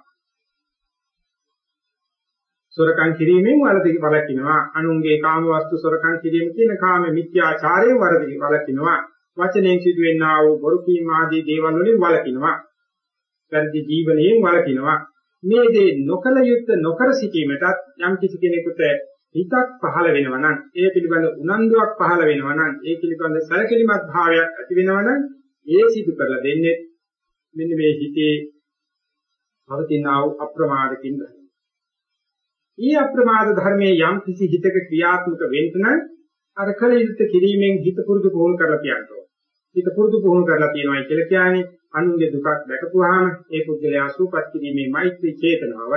සොරකම් කිරීමෙන් වළකිනවා. අනුන්ගේ කාම වස්තු සොරකම් කිරීම කියන කාම මිත්‍යාචාරයෙන් වළකිනවා. වචනයෙන් සිදුවෙනා වූ බොරු කීම ආදී දේවල් වලින් වළකිනවා. පරිදි ජීවණයෙන් වළකිනවා. මේ දේ නොකල යුත්ත නොකර සිටීමටත් යම් කිසි කෙනෙකුට හිතක් පහළ වෙනවා නම් ඒ පිළිබඳ උනන්දුවක් පහළ වෙනවා නම් ඒ පිළිබඳ සැලකිලිමත් භාවයක් ඇති වෙනවා නම් ඒ සිදු කරලා දෙන්නේ මෙන්න මේ හිතේ පවතිනා වූ අප්‍රමාදකින් ධර්ම. ඊ අප්‍රමාද ධර්මයේ යම් කිසි හිතක ක්‍රියාත්මක වෙන්න නම් අර කල යුත්ත කිරීමෙන් හිත පුරුදු පුහුණු කරලා තියන්න හිත පුරුදු පුහුණු කරලා තියනවා කියලා කියන්නේ අනුන්ගේ දුකක් දැකපුවාම ඒ පුද්ගලයා සූපත් කිරීමේ මෛත්‍රී චේතනාව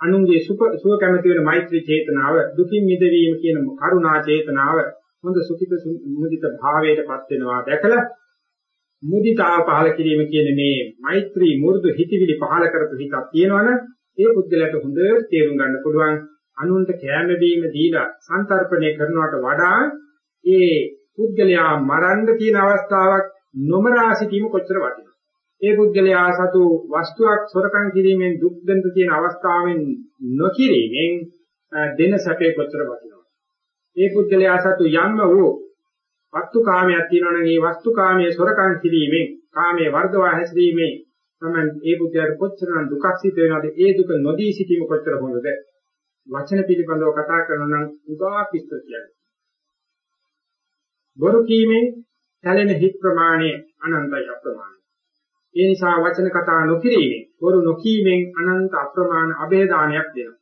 අනුන්ගේ සුව සුව කැමති වෙන මෛත්‍රී චේතනාව දුකින් මිදවීම කියන කරුණා චේතනාව හොඳ සුඛිත මුදිත භාවයටපත් වෙනවා දැකලා මුදිතාව පහල කිරීම කියන මේ මෛත්‍රී මු르දු හිතවිලි පහල කරපු හිතක් තියෙනවනම් ඒ පුද්ගලයාට හොඳට තේරුම් ගන්න පුළුවන්. අනුන්ට කැම බීම දීලා සංතරපණය කරනවට වඩා ඒ පුද්ගලයා මරන්න තියෙන අවස්ථාවක් නොමරා සිටීම කොච්චර වටිනවද? ඒ පුද්ගලයා සතු වස්තුවක් සොරකම් කිරීමෙන් දුක් දෙන්න තියෙන අවස්ථාවෙන් නොකිරීමෙන් දෙන සැපේ කොච්චර වටිනවද? ඒ පුද්ගලයා සතු යම්ම වූ වස්තු කාමයක් තියෙනවා නම් ඒ වස්තු කාමයේ සොරකම් කිරීමෙන් කාමයේ වර්ධවා හැසිරීමේ තමයි ඒ පුද්ගලයාට කොච්චරනම් දුකක් සිද්ධ වෙනවද? ඒ දුක නොදී සිටීම කොච්චර හොඳද? වචන පිළිබඳව කතා කරනවා නම් උගා විස්තර කියන්නේ. බොරු කීමෙන් සැලෙන හිත් ප්‍රමාණය අනන්තයි අප්‍රමාණයි. ඒ නිසා වචන කතා නොකිරීමෙන්, වරු නොකීමෙන් අනන්ත අප්‍රමාණ અભේදානයක් දෙනවා.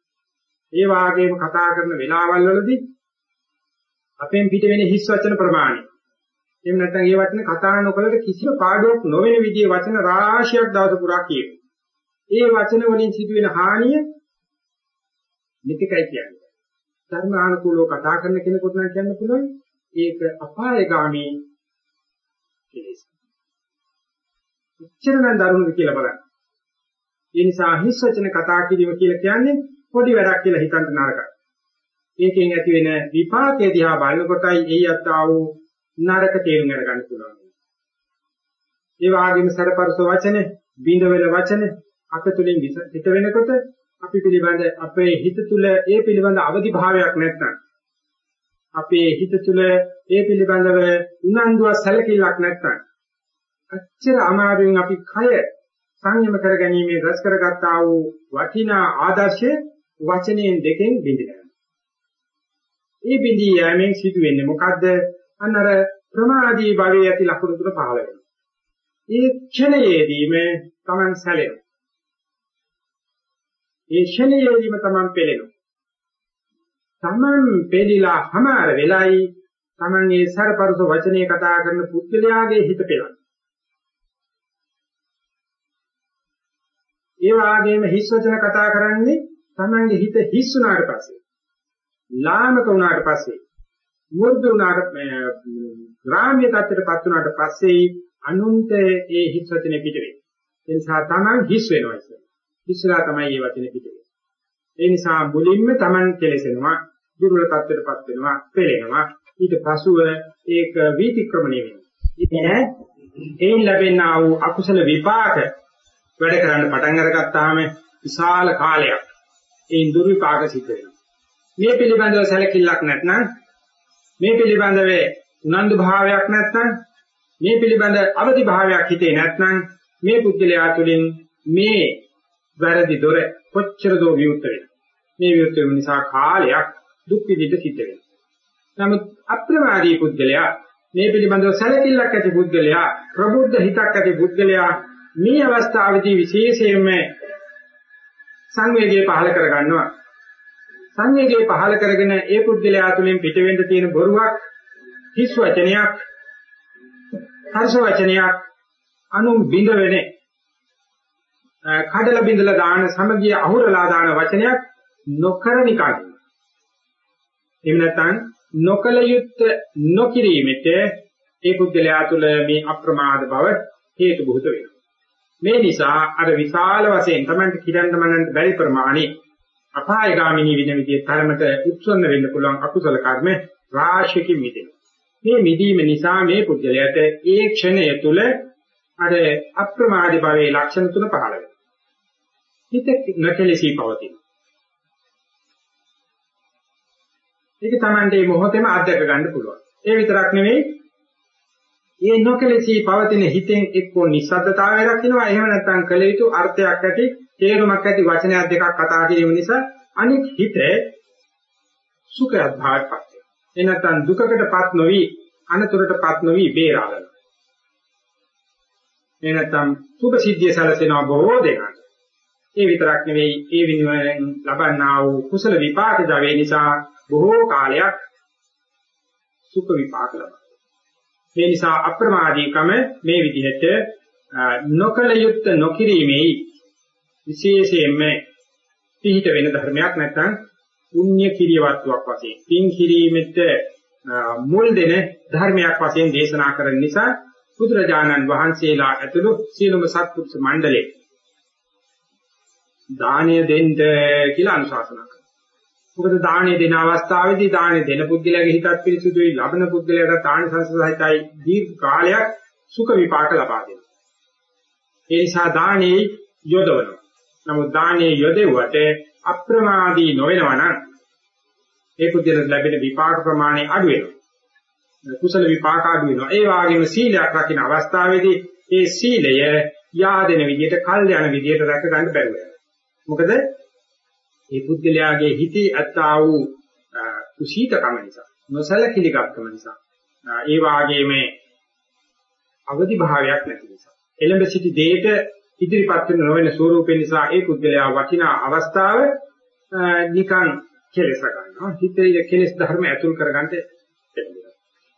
ඒ වාගේම කතා කරන වෙලාවල් වලදී අපෙන් පිට වෙන හිස් වචන ප්‍රමාණය. එහෙම නැත්නම් ඒ වචන කතා නොකලට කිසිම පාඩුවක් නොවන විදිහේ වචන රාශියක් දවස පුරා කියනවා. ඒ වචන වලින් සිදුවෙන හානිය නිතිකයි කියන්නේ. ධර්මානුකූලව කතා කරන කෙනෙකුට නම් කියන්න පුළුවන් ඒක අපායগামী කෙලෙස්. එච්චර නම් දරුණුද කියලා බලන්න. ඒ නිසා හිස් වචන කතා කිරීම කියලා කියන්නේ පොඩි වැඩක් කියලා හිතන්න නරකයි. ඒකෙන් ඇති වෙන විපාකයේ දිහා බලනකොටයි ඒ යත්තා වූ නරක තේරුම් ගන්න පුළුවන්. ඒ වගේම සරපරස වචන, බිඳවල වචන අපතුලින් හිත වෙනකොට අපි පිළිබඳ අපේ හිත තුළ ඒ පිළිබඳ අවදි භාවයක් නැත්නම් අපේ හිත තුළ ඒ පිළිබඳව උනන්දුවක් සැලකිල්ලක් නැත්නම් අච්චර අමාරුවෙන් අපි කය සංයම කරගැනීමේ රස කරගත්තා වූ වටිනා ආදර්ශය වචනයෙන් දෙකෙන් බිඳිනවා. ඒ බිඳී යෑමෙන් සිදු වෙන්නේ මොකද්ද? අන්නර ප්‍රමාදී භවයේ ඇති ලක්ෂණ තුන පහළ වෙනවා. ඒ ක්ෂණයේදීම Taman සැලෙනවා. ඒ ක්ෂණයේදීම Taman පෙළෙනවා. Taman පෙළිලා හමාර වෙලයි Taman ඒ සරපරුස වචනේ කතා කරන පුද්ගලයාගේ හිත පෙළනවා. ඒ වාගේම හිස් වචන කතා කරන්නේ තමන්ගේ හිත හිස් වුණාට පස්සේ ලාමක වුණාට පස්සේ මුර්ධ වුණාට ග්‍රාම්‍ය තත්ත්වයටපත් වුණාට පස්සේ අනුන්ට ඒ හිස් වචනේ පිට වෙන්නේ. ඒ නිසා තමන් හිස් වෙනවා ඉතින්. හිස්ලා තමයි මේ වචනේ පිට වෙන්නේ. ඒ නිසා මුලින්ම තමන් කෙලෙසෙනවා, දුර්වල තත්ත්වයටපත් වෙනවා, පෙළෙනවා. ඊට පසුව ඒක වීතික්‍රමණය වෙනවා. ඉතින් එයින් ලැබෙනා වූ අකුසල විපාක වැඩ කරන්න පටන් අරගත්තාම විශාල කාලයක් ඒන් දුර්විපාක සිද්ධ වෙනවා. මේ පිළිබඳව සැලකිල්ලක් නැත්නම් මේ පිළිබඳව උනන්දු භාවයක් නැත්නම් මේ පිළිබඳ අවදි භාවයක් හිතේ නැත්නම් මේ පුද්ගලයා තුළින් මේ වැරදි දොර කොච්චර දෝ විවුර්ත වෙනවා. මේ විවුර්ත වීම නිසා කාලයක් දුක් විඳිට සිද්ධ වෙනවා. නමුත් අප්‍රමාදී පුද්ගලයා මේ පිළිබඳව සැලකිල්ලක් ඇති පුද්ගලයා ප්‍රබුද්ධ හිතක් ඇති පුද්ගලයා මේ අවස්ථාවේදී විශේෂයෙන්ම සංවේගය පහල කර ගන්නවා. සංවේගය පහල කරගෙන ඒ පුද්ගලයා තුළින් පිටවෙන්න තියෙන බොරුවක් හිස් වචනයක් හර්ෂ වචනයක් අනු බිඳ වෙන්නේ කඩල බිඳලා දාන සමගිය අහුරලා දාන වචනයක් නොකර නිකන්. එහෙම නැත්නම් නොකල යුත්ත නොකිරීමෙට ඒ පුද්ගලයා තුළ මේ අප්‍රමාද බව හේතු බොහෝත වෙනවා. මේ නිසා අර විශාල වශයෙන් තමයි කිරන්න මනන්ට බැරි ප්‍රමාණි අපායගාමිනී වෙන විදිහේ තරමට උත්සන්න වෙන්න පුළුවන් අකුසල කර්ම රාශියකින් මිදෙනවා. මේ මිදීම නිසා මේ පුද්ගලයාට ඒ ක්ෂණය තුල අර අප්‍රමාදී භවයේ ලක්ෂණ තුන පහළ වෙනවා. හිත නැකලෙසී පවතින. ඒක තමයි මේ මොහොතේම අත්දැක ගන්න පුළුවන්. ඒ විතරක් නෙවෙයි ඒ නොකලෙසී පවතින හිතෙන් එක්කෝ නිස්සද්දතාවය රකින්නවා එහෙම නැත්නම් කල යුතු අර්ථයක් ඇති තේරුමක් ඇති වචනයක් දෙකක් කතා කිරීම නිසා අනිත් හිත සුඛයක් භාවයටපත් වෙනවා එනතන් දුකකටපත් නොවි අනතුරටපත් නොවි බේරාගෙන එනතම් සුභ සිද්ධිය සැලසෙනවා බොහෝ දෙනාට. ඒ විතරක් නෙවෙයි ඒ විනිවයෙන් ලබන්නා වූ කුසල විපාක ජවේ නිසා බොහෝ කාලයක් සුඛ විපාක ලබනවා. ඒ නිසා අප්‍රමාදීකම මේ විදිහට නොකල යුත්ත නොකිරීමේ විශේෂයෙන්ම පිහිට වෙන ධර්මයක් නැත්නම් පුණ්‍ය කිරියවත්වක් වශයෙන් පින් කිරීමෙත් මුල් දෙන ධර්මයක් වශයෙන් දේශනා කරන නිසා බුදුරජාණන් වහන්සේලා ඇතුළු සියලුම සත්පුරුෂ මණ්ඩලේ දානය දෙන්න කියලා අනුශාසනා කරනවා. මොකද දාණය දෙන අවස්ථාවේදී දාණය දෙන පුද්ගලයාගේ හිතත් පිරිසුදුයි ලබන පුද්ගලයාට දාන සංසසහිතයි දීර්ඝ කාලයක් සුඛ විපාක ලබා දෙනවා. ඒ නිසා දානේ යොදවනවා. නමුත් දානේ යොදෙව්වට අප්‍රමාදී නොවෙනවා නම් ඒ පුද්ගලයාට ලැබෙන විපාක ප්‍රමාණය අඩු වෙනවා. කුසල විපාක අඩු වෙනවා. ඒ වගේම සීලයක් රකින්න අවස්ථාවේදී ඒ සීලය yaadෙන විදිහට, කල් යන විදිහට රැක ගන්න බැරුව යනවා. මොකද ඒ පුද්ගලයාගේ හිතේ ඇත්තා වූ කුසීතකම නිසා නොසලකිලිගත්කම නිසා ඒ වාගේම අවදි භාවයක් නැති නිසා එළඹ සිටි දෙයට ඉදිරිපත් වෙන නොවන ස්වરૂපේ නිසා ඒ පුද්ගලයා වටිනා අවස්ථාව නිකන් කෙලස ගන්නවා හිතේ කෙලස් ධර්ම ඇතුල් කරගන්න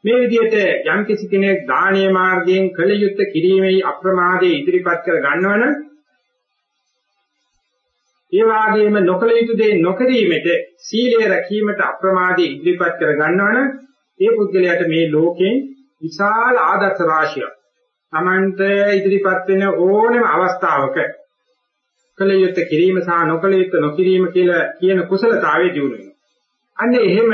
මේ විදිහට යම් කිසි කෙනෙක් දානීය මාර්ගයෙන් කළ යුත්තේ කිරීමේ අප්‍රමාදයේ ඉදිරිපත් කර ගන්නවනම් ඒ වාගේම නොකල යුතු දේ නොකිරීමට සීලය රැකීමට අප්‍රමාදී ඉදිරිපත් කර ගන්නවනම් ඒ පුද්ගලයාට මේ ලෝකෙන් විශාල ආදර්ශ රාශියක් Tamante ඉදිරිපත් වෙන ඕනෑම අවස්ථාවක කළ යුත්තේ කිරීම සහ නොකළ යුත්තේ නොකිරීම කියලා කියන කුසලතාවයේ දිනු වෙනවා. අන්න එහෙම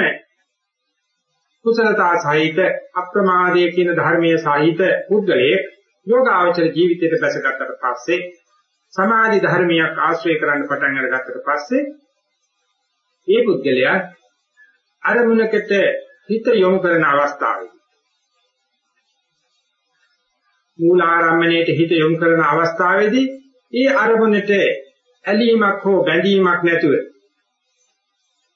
කුසලතා සහිත අප්‍රමාදයේ කියන ධර්මයේ සහිත පුද්ගලයේ යෝගාචර ජීවිතයට බැසගත්තට පස්සේ සමාධි ධර්මයක් ආශ්‍රය කරන්න පටන් අරගත්තට පස්සේ ඒ පුද්ගලයා අරමුණකට හිත යොමු කරන අවස්ථාවේ මූලාරම්මණයට හිත යොමු කරන අවස්ථාවේදී ඒ අරමුණට ඇලීමක් හෝ බැඳීමක් නැතුව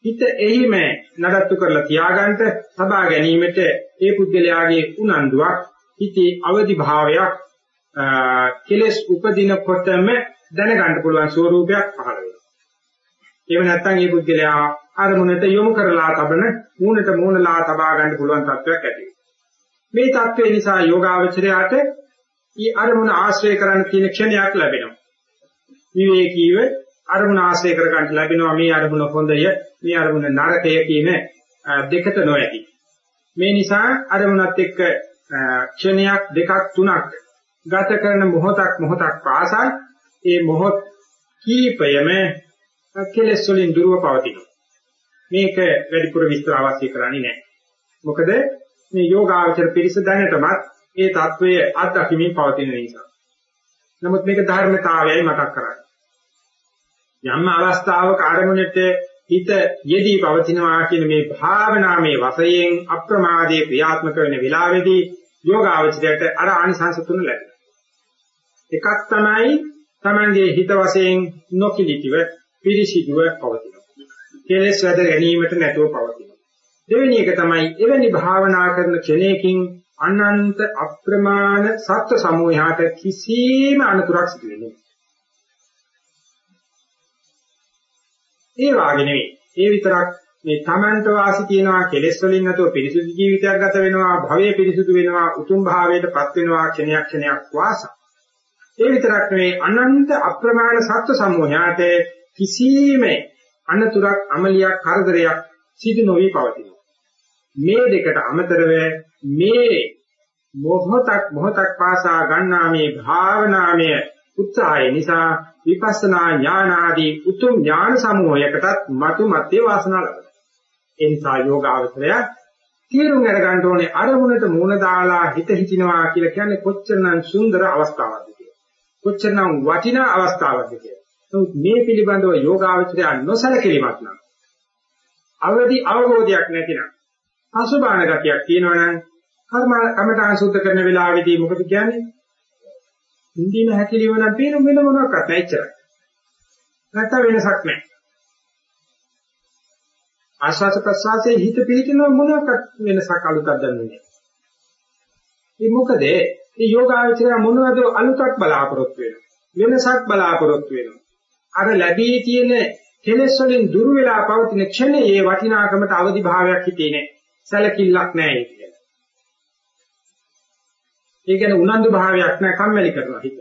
හිත එහිම නඩත්තු කරලා තියාගන්න සබා ගැනීමට ඒ පුද්ගලයාගේ උනන්දුවක් හිතේ අවදි භාවයක් කෙලස් උපදිනකොටම දැනගන්න පුළුවන් ස්වરૂපයක් පහළ වෙනවා. එහෙම නැත්නම් මේ පුද්ගලයා අරමුණට යොමු කරලා තබන මූණට මූණලා තබා ගන්න පුළුවන් තත්වයක් ඇති මේ තත්වය නිසා යෝගාවචරයට ඊ අරමුණ ආශ්‍රය කරන්න තියෙන ක්ෂණයක් ලැබෙනවා. විවේකීව අරමුණ ආශ්‍රය කර ගන්න ලැබෙනවා මේ අරමුණ හොඳය මේ අරමුණ නරකය කියන දෙකට නොඇති. මේ නිසා අරමුණත් එක්ක ක්ෂණයක් දෙකක් තුනක් ගත කරන මොහොතක් මොහොතක් පාසා ඒ මොහොත් කීපයම කෙලෙස් වලින් දුරව පවතිනවා. මේක වැඩිපුර විස්තර අවශ්‍ය කරන්නේ නැහැ. මොකද මේ යෝගාචර පිරිස දැනටමත් ඒ తත්වය අත්දැකීමෙන් පවතින නිසා. නමුත් මේක ධර්මතාවයයි මතක් කරන්නේ. යම් අවස්ථාවක ආරමුණට හිත යෙදී පවතිනවා කියන මේ භාවනාමේ වශයෙන් අප්‍රමාදයේ ක්‍රියාත්මක වෙන වෙලාවේදී යෝගාචරයට අර ආනිසංස තුන ලැබෙනවා. එකක් තමයි Tamange හිත වශයෙන් නොකිලිටිව පිරිසිදුව පවතිනවා. කෙලෙස් වැඩ ගැනීමට නැතුව පවතිනවා. දෙවෙනි එක තමයි එවැනි භාවනා කරන කෙනෙකින් අනන්ත අප්‍රමාණ සත්‍ය සමූහයට කිසිම අනුතරක් සිදු වෙන්නේ ඒ වාගේ නෙවෙයි. ඒ විතරක් මේ තමන්ට වාසි තියනවා කෙලෙස් වලින් නැතුව පිරිසුදු ජීවිතයක් ගත වෙනවා භවයේ පිරිසුදු වෙනවා උතුම් භාවයටපත් වෙනවා ක්ෂණයක් ක්ෂණයක් වාස. ඒ විතරක් නෙවෙයි අනන්ත අප්‍රමාණ සත්‍ය සමූහයට කිසිම අනතුරක් අමලියක් කරදරයක් සිදු නොවි පවතිනවා. මේ දෙකට අමතරව මේ මොහොතක් මොහොතක් පාසා ගන්නා මේ භාවනාමය උත්සාහය නිසා විපස්සනා ඥාන ආදී උතුම් ඥාන සමූහයකටත් මතු මැත්තේ වාසනාව ලැබෙනවා. ඒ නිසා යෝගාවචරය තීරුම් අරගන්න ඕනේ අරමුණට මූණ දාලා හිත හිතිනවා කියලා කියන්නේ කොච්චරනම් සුන්දර අවස්ථාවක්ද කියලා. කොච්චරනම් වටිනා අවස්ථාවක්ද කියලා. නමුත් මේ පිළිබඳව යෝගාවචරය නොසලකීමක් නම් අවදි අවබෝධයක් නැතිනම් අසුභාන ගතියක් තියෙනවනම් කර්ම කමඨාන් සුද්ධ කරන වෙලාවේදී මොකද කියන්නේ? ඉන්දින හැකිලිව නම් පේන වෙන මොනවාක්වත් නැහැ ඉච්චරයි. නැත්තම් වෙනසක් නැහැ. ආශ්වාස ප්‍රශ්වාසයේ හිත පිළිටිනව මොනවාක්වත් වෙනසක් අලුතක් දන්නේ නැහැ. ඒ මොකද මේ යෝගාචරය මොනවද අලුතක් බලාපොරොත්තු වෙනවා. වෙනසක් බලාපොරොත්තු වෙනවා. අර ලැබී තියෙන කෙලෙස් වලින් දුර වෙලා පවතින ක්ෂණයේ වටිනාකමට අවදි භාවයක් හිතේ නැහැ. සැලකිල්ලක් නැහැ ඒක. ඒ කියන්නේ උනන්දු භාවයක් නැහැ කම්මැලි කරනවා හිත.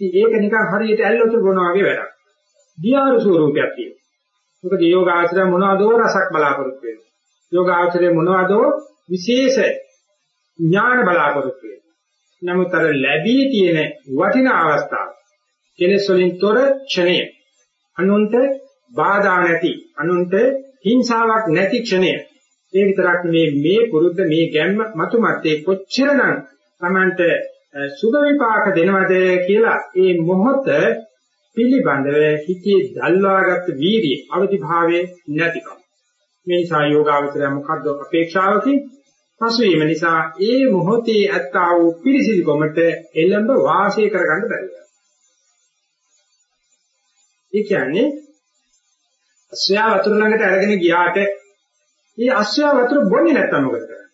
ඉතින් ඒක නිකන් හරියට ඇල්ලොත් බොනවා වගේ වැඩක්. දියාරු ස්වරූපයක් තියෙනවා. මොකද යෝගාචරය මොනවදෝ රසක් බලාපොරොත්තු වෙනවා. යෝගාචරය මොනවදෝ විශේෂ ඥාන බලාපොරොත්තු වෙනවා. නමුත් අර ලැබී තියෙන වටිනා අවස්ථාව කෙලෙස් වලින් තොර ක්ෂණය අනුන්ට බාධා නැති අනුන්ට හිංසාවක් නැති ක්ෂණය ඒ විතරක් මේ මේ පුරුද්ද මේ ගැම්ම මතු මතේ කොච්චරනම් Tamanට සුභ විපාක දෙනවද කියලා ඒ මොහොත පිළිබඳව හිතේ දල්වාගත් වීර්ය අවදි භාවයේ නැතිකම මේ නිසා යෝගාවචරය මොකද්ද අපේක්ෂාවකින් පසු වීම නිසා ඒ මොහොතේ ඇත්තා වූ පිරිසිදුකමට එළඹ වාසය කරගන්න බැහැ. ඒ කියන්නේ අශ්‍රයා වතුර ළඟට අරගෙන ගියාට ඒ අශ්‍රයා වතුර බොන්නේ නැත්තම් මොකද කරන්නේ?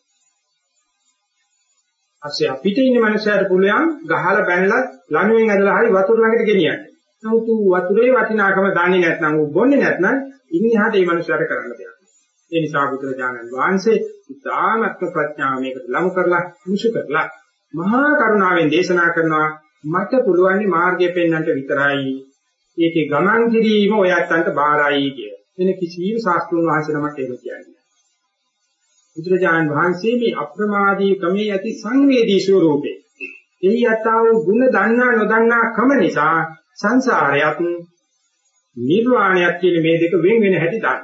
අස්සේ අපිට ඉන්න මනුස්සයාට පුළුවන් ගහලා බැනලා ලණුවෙන් ඇදලා හරි වතුර ළඟට ගෙනියන්න. නමුත් ඌ වතුරේ වටිනාකම දන්නේ නැත්නම් ඌ බොන්නේ නැත්නම් ඉන්නහට ඒ මනුස්සයාට කරන්න දෙයක් නෑ. ඒ නිසා බුදුරජාණන් වහන්සේ ඉතාමත්ම ප්‍රඥාව මේකට ලමු කරලා මුසු කරලා මහා කරුණාවෙන් දේශනා කරනවා මට පුළුවන් මාර්ගය පෙන්වන්නට විතරයි. ඒකේ ගමන් කිරීම ඔයයන්ට බාරයි කිය. වෙන කිසිම ශාස්ත්‍රුන් වහන්සේ නමක් එහෙම කියන්නේ බුදුරජාණන් වහන්සේ මේ අප්‍රමාදී කමේ ඇති සංවේදී ස්වરૂපේ එහි යථා වූ ಗುಣ දන්නා නොදන්නා කම නිසා සංසාරයත් නිර්වාණයත් කියන මේ දෙක වෙන් වෙන හැටි දන්න.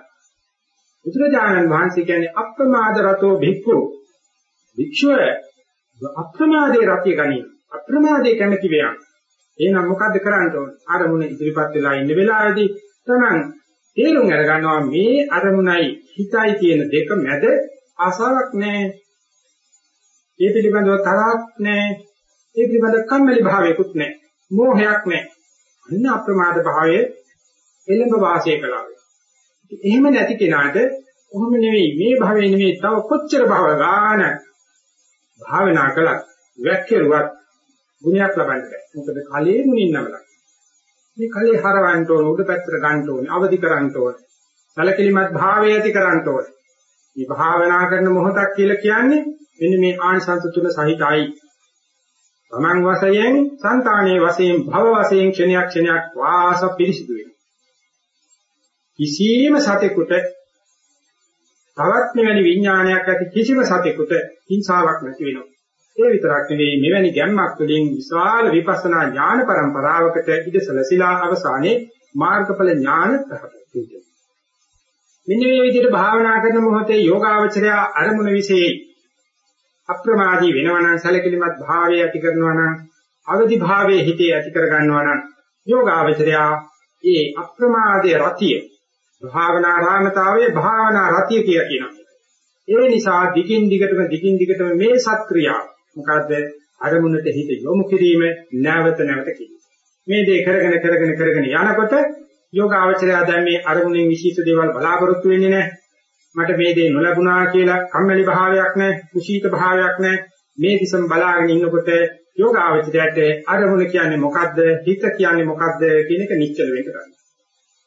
බුදුරජාණන් වහන්සේ කියන්නේ අප්‍රමාද රතෝ භික්ඛු භික්ෂුව අප්‍රමාදේ රතිය ගනී අප්‍රමාදේ කැමැති වෙනවා. එහෙනම් මොකද්ද කරන්න ඕන? අරමුණ ඉදිරිපත් වෙලා ඉන්න වෙලාවේදී තමන් තේරුම් අරගන්නවා මේ අරමුණයි හිතයි කියන දෙක මැද ආසාවක් නැහැ ඒ පිළිබඳව තරහක් නැහැ ඒ පිළිබඳව කම්මැලි භාවයකුත් නැහැ මෝහයක් නැහැ අන්න අප්‍රමාද භාවයේ එළඹ වාසය කළා එහෙම නැති කෙනාට කොහොම නෙවෙයි මේ භවයේ නෙවෙයි තව කොච්චර භව ගාන භාවනා කළත් වැක්කිරුවත් ගුණයක් ලබන්න බෑ. මොකද කලයේ මුණින් නමලා. මේ කලේ හරවන්න ඕන උඩ පැත්තට ගන්න ඕනේ, අවදි කරන්න ඕනේ. සලකලිමත් භාවය ඇති කරන්න ඕනේ. මේ භාවනා කරන මොහොතක් කියලා කියන්නේ මෙන්න මේ ආනිසංස තුන සහිතයි. තමන් වශයෙන්, సంతානයේ වශයෙන්, භව වශයෙන් ක්ෂණයක් ක්ෂණයක් වාස පිරිසිදු වෙනවා. කිසියම් සතෙකුට තවත් මෙවැනි විඥානයක් ඇති කිසිම සතෙකුට හිංසාවක් නැති වෙනවා. ඒ විතරක් නෙවෙයි මෙවැනි ගැම්මක් වලින් විශාල විපස්සනා ඥාන પરම්පරාවකට ඉඩ සැලසීලා අවසානයේ මාර්ගඵල ඥාන ප්‍රහට වෙනවා. මෙන්න මේ විදිහට භාවනා කරන මොහොතේ යෝගාවචරය අරමුණ વિશે අප්‍රමාදී වෙනවා නම් සැලකිලිමත් භාවය ඇති කරනවා නම් අවදි භාවයේ හිතේ ඇති කර ගන්නවා නම් යෝගාවචරය ඒ අප්‍රමාදයේ රතිය භාවනා රාමතාවයේ භාවනා රතිය කියලා කියනවා. ඒ නිසා දිගින් දිගටම දිගින් දිගටම මේ සත්ක්‍රියාව මොකද්ද අරමුණට හිත යොමු කිරීම නැවත නැවත කිරීම. මේ දේ කරගෙන කරගෙන කරගෙන යනකොට යෝගාවචරය දැන් මේ අරමුණෙන් විශේෂ දේවල් බලාපොරොත්තු වෙන්නේ නැහැ. මට මේ දේ නොලැබුණා කියලා කම්මැලි භාවයක් නැහැ, කුසීත භාවයක් නැහැ. මේ දිසම බලාගෙන ඉන්නකොට යෝගාවචරයට අරමුණ කියන්නේ මොකද්ද? හිත කියන්නේ මොකද්ද කියන එක නිශ්චල වෙන්න ගන්නවා.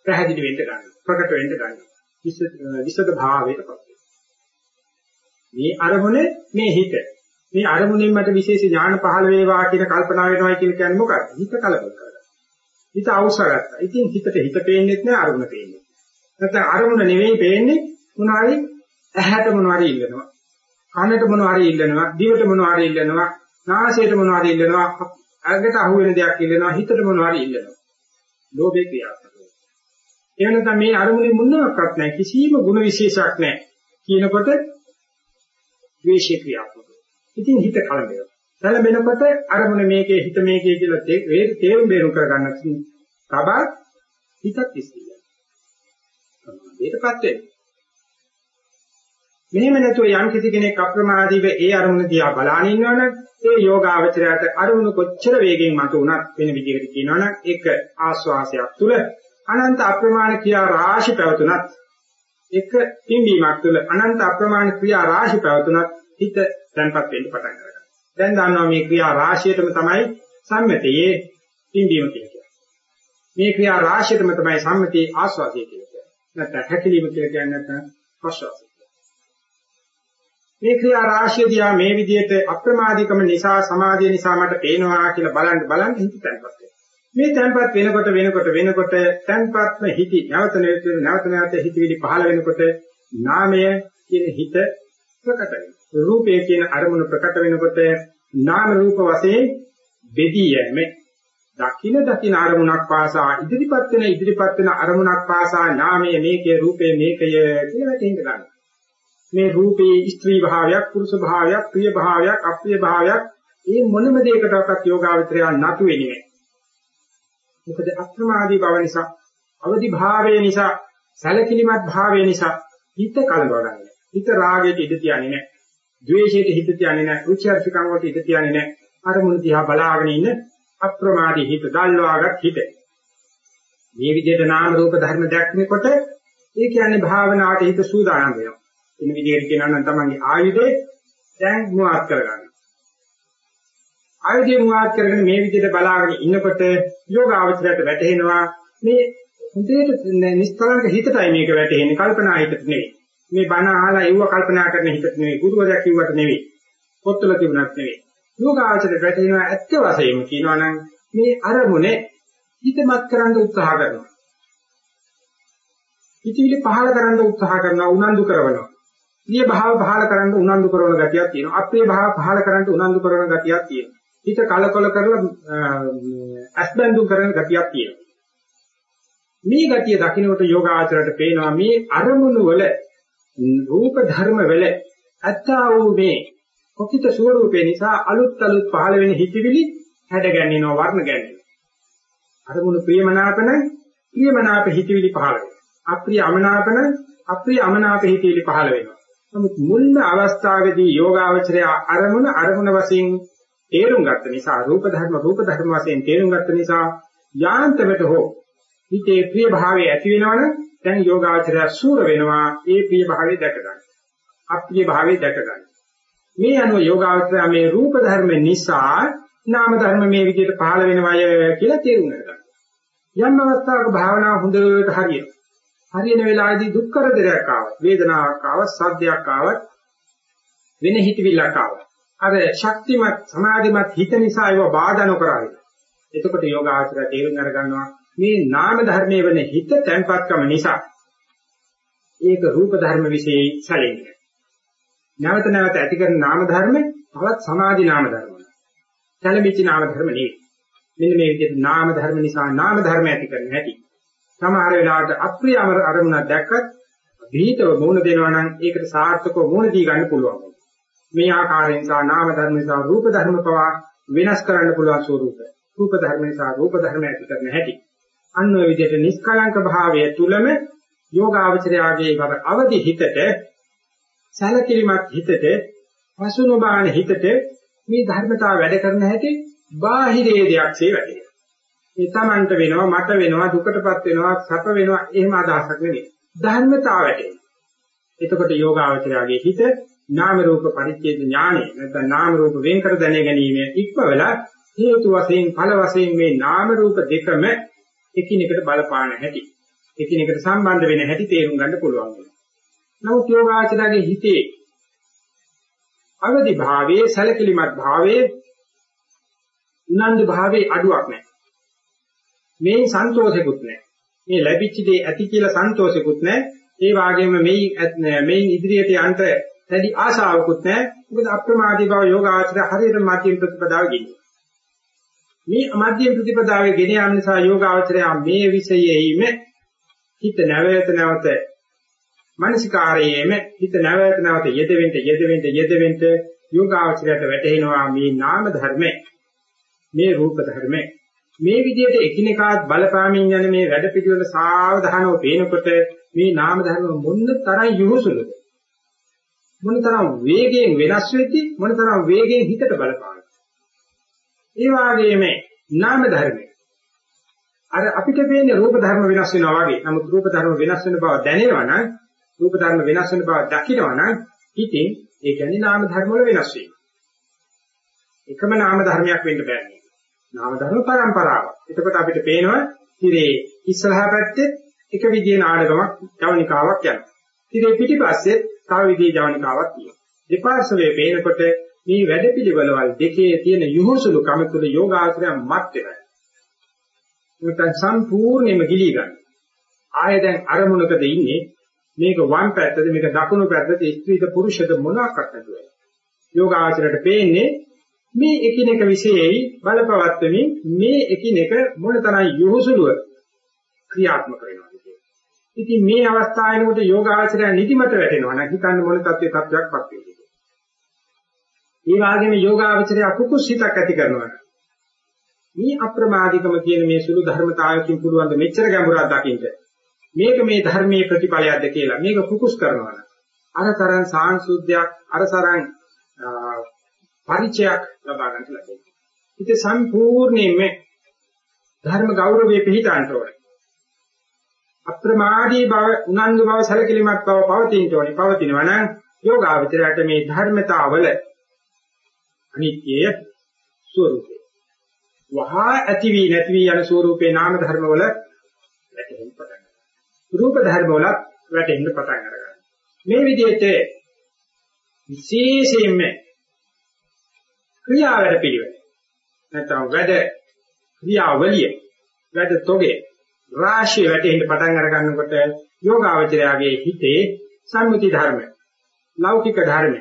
පැහැදිලි වෙන්න ගන්නවා. ප්‍රකට වෙන්න ගන්නවා. විසද භාවයටපත් වෙනවා. මේ අරමුණ මේ හිත මේ අරමුණෙන් මට විශේෂ ඥාන පහළ වේවා කියන කල්පනා වෙනවා කියන කියන්නේ මොකක්ද? හිත කලබල කරගන්න. හිත අවශ්‍යගත්තා. ඉතින් හිතට හිත පේන්නේත් නෑ අරමුණ පේන්නේ. නැත්නම් අරමුණ නෙවෙයි පේන්නේ මොනවාරි ඇහැට මොනවාරි ඉල්ලනවා. කනට මොනවාරි ඉල්ලනවා. දිවට මොනවාරි ඉල්ලනවා. නාසයට මොනවාරි ඉල්ලනවා. අගට අහු වෙන දෙයක් ඉල්ලනවා. හිතට මොනවාරි ඉල්ලනවා. ලෝභේ ක්‍රියාත්මක. එහෙම නැත්නම් මේ අරමුණේ මොනවාක්වත් නැහැ. කිසිම ಗುಣ විශේෂයක් නැහැ. කියනකොට ද්වේෂේ ක්‍රියාත්මක. ඉතින් හිත කලබල. කලබලනකොට අරමුණ මේකේ හිත මේකේ කියලා තේරුම් බේරුම් කරගන්න තබා හිතත් ඉස්සිය. සමාධියටපත් වෙනවා. මෙහෙම නැතුව යම් කිසි කෙනෙක් අප්‍රමාදීව ඒ අරමුණ දිහා බලාගෙන ඉන්නවනම් ඒ යෝගාවචරයට අරමුණ කොච්චර වේගෙන් මත උනත් වෙන විදිහකට කියනවනම් ඒක ආස්වාසයක් තුල අනන්ත අප්‍රමාණ ක්‍රියා රාශි පැවතුනත් එක පිම්බීමක් තුළ අනන්ත අප්‍රමාණ ක්‍රියා රාශි පැවතුනත් හිත තැන්පත් වෙන්න පටන් ගන්නවා. දැන් දන්නවා මේ ක්‍රියා රාශියටම තමයි සම්මතයේ පිම්බීම කියන්නේ. මේ ක්‍රියා රාශියටම තමයි සම්මතයේ ආස්වාදය කියන්නේ. නැත්නම් හැකිලිම කියලා කියන්නේ නැත්නම් ප්‍රසවාසය. මේ ක්‍රියා රාශිය දිහා මේ විදිහට අප්‍රමාදීකම නිසා සමාධිය නිසා මට පේනවා කියලා බලන්න බලන්න හිත තැන්පත් වෙනවා. මේ තැන්පත් වෙනකොට වෙනකොට වෙනකොට තැන්පත්ම හිති නැවත නැවත නැවත හිතවිලි පහළ වෙනකොට නාමය කියන හිත ප්‍රකට වෙනවා. රූපය කියන අරමුණ ප්‍රකට වෙනකොට නාම රූප වශයෙන් බෙදී යෑමේ දකින දකින අරමුණක් පාසා ඉදිරිපත් වෙන ඉදිරිපත් වෙන අරමුණක් පාසා නාමය මේකේ රූපය මේකය කියලා තේින්න ගන්න. මේ රූපේ ස්ත්‍රී භාවයක් පුරුෂ භාවයක් ප්‍රිය භාවයක් අප්‍රිය භාවයක් මේ මොනම දෙයකටවත් යෝගාවචරය නතු වෙන්නේ නැහැ. මොකද අප්‍රමාදී බව නිසා අවදි භාවය නිසා සැලකිලිමත් භාවය නිසා හිත කලබල හිත රාගයට ඉඳ තියන්නේ නැහැ. ද්වේෂයට හිත තියන්නේ නැහැ. රුචිඅර්ථකම් වලට හිත තියන්නේ නැහැ. අරමුණු දිහා බලාගෙන ඉන්න අප්‍රමාදී හිත දල්වාගත් හිත. මේ විදිහට නාම රූප ධර්ම දැක්නකොට ඒ කියන්නේ භාවනාවට හිත සූදානම් වෙනවා. එන විදිහට කියනවා නම් තමන්ගේ ආයුධේ දැන් මුවාත් කරගන්න. ආයුධය මුවාත් කරගෙන මේ විදිහට බලාගෙන ඉන්නකොට යෝගාවචරයට වැටහෙනවා මේ හොඳට නිස්කලංක හිතටයි මේක වැටෙන්නේ කල්පනා හිතට නෙවෙයි. මේ බණ අහලා ඒව කල්පනා කරන හිතට නෙවෙයි ගුරුවරයා කිව්වට නෙවෙයි පොත්වල තිබුණත් නෙවෙයි. යෝගාචරයට වැටෙනවා ඇත්ත වශයෙන්ම කියනවා නම් මේ අරමුණේ හිතමත් කරන්න උත්සාහ කරනවා. හිතවිලි පහල කරන්න උත්සාහ කරනවා උනන්දු කරනවා. ප්‍රිය භාව පහල කරන්න උනන්දු කරන ගතියක් තියෙනවා. අප්‍රිය භාව පහල කරන්න උනන්දු කරන ගතියක් තියෙනවා. හිත කලකොල කරලා අස්බන්දු කරන ගතියක් තියෙනවා. මේ ගතිය දකින්නකොට යෝගාචරයට පේනවා මේ අරමුණු වල රූප ධර්ම වල අත්තා වූ මේ කොකිත ස්වરૂපේ නිසා අලුත් අලුත් පහළ වෙන හිතවිලි හැඩ ගැන්වෙනවා වර්ණ ගැන්වෙනවා. අරමුණු ප්‍රියමනාපන ප්‍රියමනාප හිතවිලි පහළ වෙනවා. අප්‍රිය අමනාපන අප්‍රිය අමනාප හිතවිලි පහළ වෙනවා. නමුත් මුල්ම අවස්ථාවේදී යෝගාවචරය අරමුණ අරමුණ වශයෙන් තේරුම් ගත්ත නිසා රූප ධර්ම රූප ධර්ම වශයෙන් තේරුම් ගත්ත නිසා යාන්තමට හෝ හිතේ ප්‍රිය භාවය ඇති වෙනවනම් දැන් යෝගාචරය සූර වෙනවා ඒ ප්‍රිය භාවය දැක ගන්න. අප්‍රිය භාවය දැක ගන්න. මේ අනුව යෝගාචරය මේ රූප ධර්ම නිසා නාම ධර්ම මේ විදිහට පහළ වෙනවය කියලා තේරුම් ගන්න. යම් අවස්ථාවක භාවනාව හොඳට හරියට හරියන වෙලාවේදී දුක් කරදරයක් ආවත් වේදනාවක් ආවත් සද්දයක් ආවත් වෙන හිතවිල්ලක් ආවත් අර ශක්තිමත් සමාධිමත් හිත නිසා ඒව බාධා නොකරයි එතකොට යෝග ආචරය තේරුම් අරගන්නවා මේ නාම ධර්මයේ වෙන හිත තැන්පත්කම නිසා ඒක රූප ධර්ම વિશે සැලෙන්නේ. නැවත නැවත ඇති කරන නාම ධර්ම තවත් සමාධි නාම ධර්ම. සැලෙමිච්ච නාම ධර්ම නෙවෙයි. මෙන්න මේ විදිහට නාම ධර්ම නිසා නාම ධර්ම ඇති කරන හැටි. සමහර වෙලාවට අප්‍රිය අරමුණක් දැක්කත් විහිතව මූණ දෙනවා නම් ඒකට සාර්ථකව මූණ දී ගන්න පුළුවන්. මේ ආකාරයෙන් සා නාම ධර්ම නිසා රූප ධර්ම පවා වෙනස් කරන්න පුළුවන් ස්වરૂපය. රූප ධර්ම නිසා රූප ධර්ම ඇති කරන හැටි. අන්න ඔය විදිහට නිෂ්කලංක භාවය තුලම යෝගාවචරයාගේ වර අවදි හිතට සැලකිලිමත් හිතට පසුනොබාන හිතට මේ ධර්මතාව වැඩ කරන හැටි බාහිරයේ දෙයක්සේ වැඩේ. මේ Tamanට වෙනවා මට වෙනවා දුකටපත් වෙනවා සැප වෙනවා එහෙම අදහසක් නෙවෙයි. ධර්මතාවයට. එතකොට යෝගාවචරයාගේ හිත නාම රූප පරිච්ඡේද ඥානෙ නැත්නම් නාම රූප වෙන් කර දැන ගැනීම ඉක්මවල හේතු වශයෙන් ඵල වශයෙන් මේ නාම රූප දෙකම එකිනෙකට බලපාන හැටි එකිනෙකට සම්බන්ධ වෙන හැටි තේරුම් ගන්න පුළුවන් වෙනවා. නමුත් යෝගාචරයේ හිතේ අවදි භාවයේ සැලකිලිමත් භාවයේ උනන්දු භාවයේ අඩුවක් නැහැ. මේ සන්තෝෂෙකුත් නැහැ. මේ ලැබිච්ච දේ ඇති කියලා සන්තෝෂෙකුත් නැහැ. ඒ වගේම මේ මේ ඉදිරියට යන්න දැඩි ආශාවකුත් නැහැ. මොකද අප්‍රමාදී බව යෝගාචර හරියට මධ්‍යම ප්‍රතිපදාව ගෙනියන. මේ මධ්‍යම ප්‍රතිපදාවේ ගෙන යාම නිසා යෝගාචරය මේ විෂයෙහිම හිත නැවත නැවත මානසිකාරයේම හිත නැවත නැවත යෙදෙන්න යෙදෙන්න යෙදෙන්න යෝගාචරයට වැටෙනවා මේ නාම ධර්ම මේ රූප ධර්ම මේ විදිහට එකිනෙකාත් බලපාමින් යන මේ වැඩ පිළිවෙල සාවධානව පේනකොට මේ නාම ධර්ම මොන්න තරම් යොහුසුලුද? මොන තරම් වේගයෙන් වෙනස් වෙද්දි මොන තරම් වේගයෙන් හිතට බලපානද ඒ වගේම නාම ධර්ම අර අපිට පේන්නේ රූප ධර්ම වෙනස් වෙනවා වගේ නමුත් රූප ධර්ම වෙනස් වෙන බව දැනෙනවා නම් රූප ධර්ම වෙනස් වෙන බව දකිනවා නම් හිතෙන් ඒ කියන්නේ නාම ධර්ම වල වෙනස් වීම එකම නාම ධර්මයක් වෙන්න බෑ නාම ධර්ම පරම්පරාවක්. එතකොට අපිට පේනවා ඉතිරේ ඉස්සරහා පැත්තේ එක විදිහේ නාඩගමක් ජවනිකාවක් යනවා. ඉතිරේ පිටිපස්සේ තව විදිහේ ජවනිකාවක් තියෙනවා. දෙපාර්ශ්වයේ පේනකොට මේ වැඩපිළිවෙළවල් දෙකේ තියෙන යොහුසුළු කම තුළ යෝගාචරය මත් වෙනවා. නැත්නම් සම්පූර්ණයෙන්ම ගිලී ගන්න. ආය දැන් අරමුණකද ඉන්නේ මේක වම් පැත්තද මේක දකුණු පැත්තද ස්ත්‍රීද පුරුෂද මොනවාක්වත් නැතුව. යෝගාචරයට පේන්නේ මේ එකිනෙක විශේෂයි බලපවත්වමින් මේ එකිනෙක මොනතරම් යොහුසුලුව ක්‍රියාත්මක වෙනවද කියන්නේ. ඉතින් මේ අවස්ථාවෙනකොට යෝගාචරය නිදිමත වැටෙනවා නම් හිතන්න මොන තත්ත්වයේ තත්ත්වයක්පත් වෙන්නේ. ඒ වගේම යෝගාචරය කුකුස් හිතක් ඇති කරනවා. මේ අප්‍රමාදිකම කියන මේ සුළු ධර්මතාවයකින් පුළුවන් ද මෙච්චර ගැඹුරක් දකින්න. මේක මේ ධර්මයේ ප්‍රතිඵලයක්ද කියලා මේක කුකුස් කරනවා. අර තරම් සාංශුද්ධයක් අර තරම් පරිචයක් ලබා ගන්න ලැබෙනවා. ඉතින් සම්පූර්ණයෙන්ම ධර්ම ගෞරවයේ පිහිටාන්ට ඕනේ. අප්‍රමාදී බව, උනන්දු බව, සැලකිලිමත් බව පවතින්න ඕනේ. පවතිනවා නම් යෝගාවචරයට මේ ධර්මතාවල අනිත්‍යය ස්වરૂපේ. වහා ඇති වී නැති වී යන ස්වરૂපේ නාම ධර්මවල වැටෙන්න පටන් ගන්නවා. රූප ධර්මවල වැටෙන්න පටන් ගන්නවා. මේ විදිහට විශේෂයෙන්ම ක්‍රියා වැඩ පිළිවෙල. නැත්නම් වැඩ ක්‍රියාවලිය වැඩ තොගේ රාශිය වැටෙන්න පටන් අර ගන්නකොට යෝගාවචරයාගේ හිතේ සම්මුති ධර්ම ලෞකික ධර්ම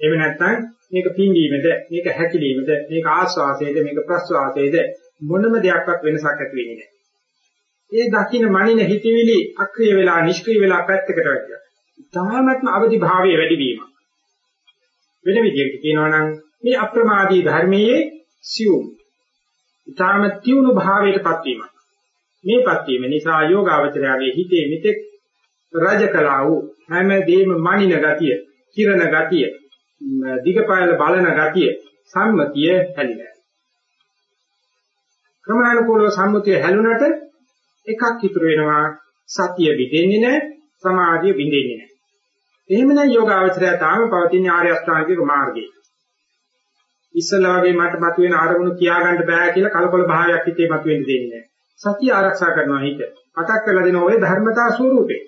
එහෙම නැත්නම් මේක පිම්බීමද මේක හැකිලීමද මේක ආස්වාසයේද මේක ප්‍රස්වාසයේද මොනම දෙයක්වත් වෙනසක් ඇති වෙන්නේ නැහැ. ඒ දකින්න මනින හිතවිලි අක්‍රිය වෙලා නිෂ්ක්‍රිය වෙලා පැත්තකට වැටිලා. තාමත්ම අවදි භාවයේ වැඩි වීම. වෙන විදිහකට කියනවා නම් මේ අප්‍රමාදී ධර්මයේ සියුම්. ඊටාම තියුණු භාවයටපත් වීම. මේපත් වීම නිසා යෝගාවචරයාගේ හිතේ මෙතෙක් රජකලා වූ හැමදේම මනින ගතිය, කිරණ ගතිය, දිගපයල බලන ගතිය සම්මතිය හැදිලා. ක්‍රමානුකූලව සම්මතිය හැලුණට එකක් ඉතුරු වෙනවා සතිය විදෙන්නේ නැහැ සමාධිය විදෙන්නේ නැහැ. එහෙමනම් යෝගාවචරය තාම පවතින ආර්ය අෂ්ටාංගික මාර්ගයේ. ඉස්සලා වගේ මට මතුවෙන අරමුණු කියාගන්න බෑ කියලා කලබල භාවයක් හිතේ මතුවෙන්න දෙන්නේ නැහැ. සතිය ආරක්ෂා කරනවා හිත. මතක් කරලා දෙන ඔය ධර්මතා ස්වરૂපේ.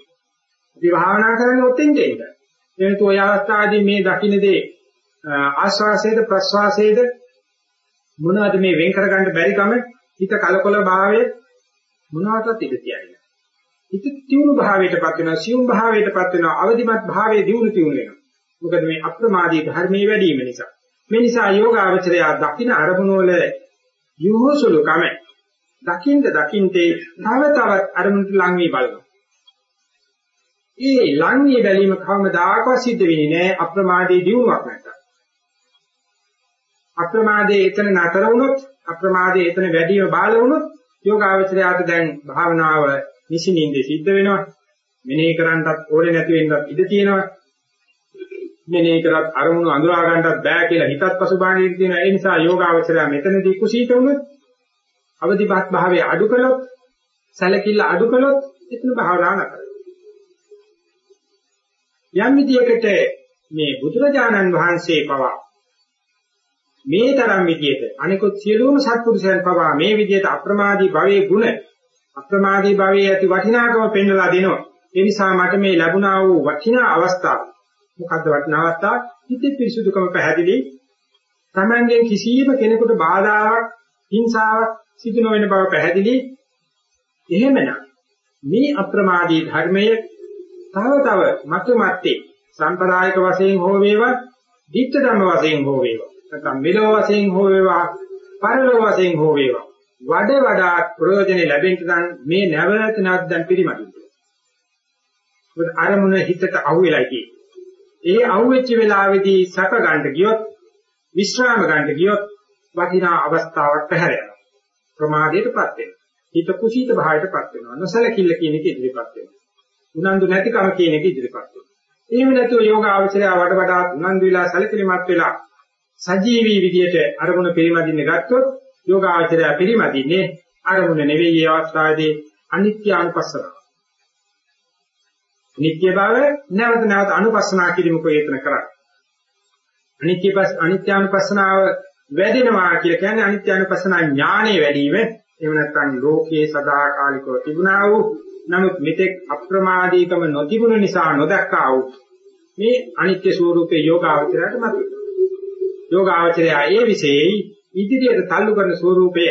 විභාවනා කරන්නේ ඔතෙන් දෙන්නේ. එනතු ඔය අවස්ථාවේදී මේ දකින්නේ ආස්වාසයේද ප්‍රස්වාසයේද මොනවද මේ වෙන් කරගන්න බැරි කම හිත කලකොල භාවයේ මොනවටත් ඉඳ තියන්නේ. හිත තියුණු භාවයටපත් වෙනවා, සියුම් භාවයටපත් වෙනවා, අවදිමත් භාවයේ දියුණු තියුණු වෙනවා. මොකද මේ අප්‍රමාදී ධර්මයේ වැඩි වීම නිසා. මේ නිසා යෝගාවචරය දකින්න අරමුණ වල යොහොසුළු කම දකින්ද දකින්තේ තව තවත් අරමුණට ලං වී බලනවා. ඒ ලං වී බැලීම කවමදාකවත් සිද්ධ වෙන්නේ නැහැ අප්‍රමාදී දියුණුවක් නැත්තම්. අප්‍රමාදයේ එතන නතර වුණොත් අප්‍රමාදයේ එතන වැඩිම බාල වුණොත් යෝගාවචරයට දැන් භාවනාව නිසින්ින්ද සිද්ධ වෙනවා. මෙනෙහි කරන්නත් ඕනේ නැති වෙන්නත් ඉඩ තියෙනවා. මෙනෙහි කරත් අරමුණු අඳුරා ගන්නත් බෑ කියලා හිතත් පසුබාහනේ තියෙනවා. ඒ නිසා යෝගාවචරය මෙතනදී කුසීත වුණොත් අවදිපත් භාවයේ අඩු කළොත් සැලකිල්ල අඩු කළොත් එතන භාවනාව නතර යම් විදියකට මේ බුදුරජාණන් වහන්සේ පවා මේ තරම් විදියට අනිකුත් සියලුම සත්පුරුෂයන් පවා මේ විදියට අප්‍රමාදී භවයේ ගුණ අප්‍රමාදී භවයේ ඇති වටිනාකම පෙන්වලා දෙනවා. ඒ නිසා මට මේ ලැබුණා වූ වටිනා අවස්ථාව මොකද්ද වටිනා අවස්ථාව? හිතේ පිරිසුදුකම පැහැදිලි. Tamangen කිසියම් කෙනෙකුට බාධාවක්, හිංසාවක් සිදු නොවන බව පැහැදිලි. එහෙමනම් මේ අප්‍රමාදී ධර්මයේ තව තව මතු මැත්තේ සම්ප්‍රදායික වශයෙන් හෝ වේවා, ධිට්ඨ ධම්ම වශයෙන් හෝ වේවා, නැත්නම් මෙලොව වශයෙන් හෝ වේවා, පරලොව වශයෙන් හෝ වේවා, වඩ වඩා ප්‍රයෝජනෙ ලැබෙන්න නම් මේ නැවත නැවත දැන් පිළිමදින්න. මොකද අරමුණ හිතට අහුවෙලා තියෙන්නේ. ඒ අහුවෙච්ච වෙලාවේදී සැප ගන්න ගියොත්, විශ්‍රාම ගන්න ගියොත් වටිනා අවස්ථාවක් පැහැර යනවා. ප්‍රමාදයටපත් වෙනවා. හිත කුසීත භාවයටපත් වෙනවා. නොසලකිල්ල කියන එක ඉදිරියපත් වෙනවා. උනන්දු නැතිකම කියන එක ඉදිරියපත් වෙනවා. එහෙම නැතුව යෝග අවශ්‍යය වඩ වඩා උනන්දු වෙලා සැලකිලිමත් වෙලා සජීවී විදියට අරමුණ පිළිමදින්න ගත්තොත් යෝග අවශ්‍යය පිළිමදින්නේ අරමුණ නෙවෙයි ඒ අවස්ථාවේදී අනිත්‍ය අනුපස්සනාව. නිත්‍ය බව නැවත නැවත අනුපස්සනා කිරීම කොහේතන කරන්නේ. අනිත්‍ය පස් අනිත්‍යානුපස්සනාව වැඩෙනවා කියලා කියන්නේ අනිත්‍යානුපස්සනා ඥානෙ වැඩි වීම. එහෙම නැත්නම් ලෝකයේ සදාකාලිකව තිබුණා වූ නමුත් මෙතෙක් අප්‍රමාදීකම නොතිබුණු නිසා නොදක්කා වූ මේ අනිත්‍ය ස්වરૂපේ යෝගාවචරයට මත. යෝගාවචරය ඒ විශේෂයි ඉදිරියට තල්ලු කරන ස්වરૂපය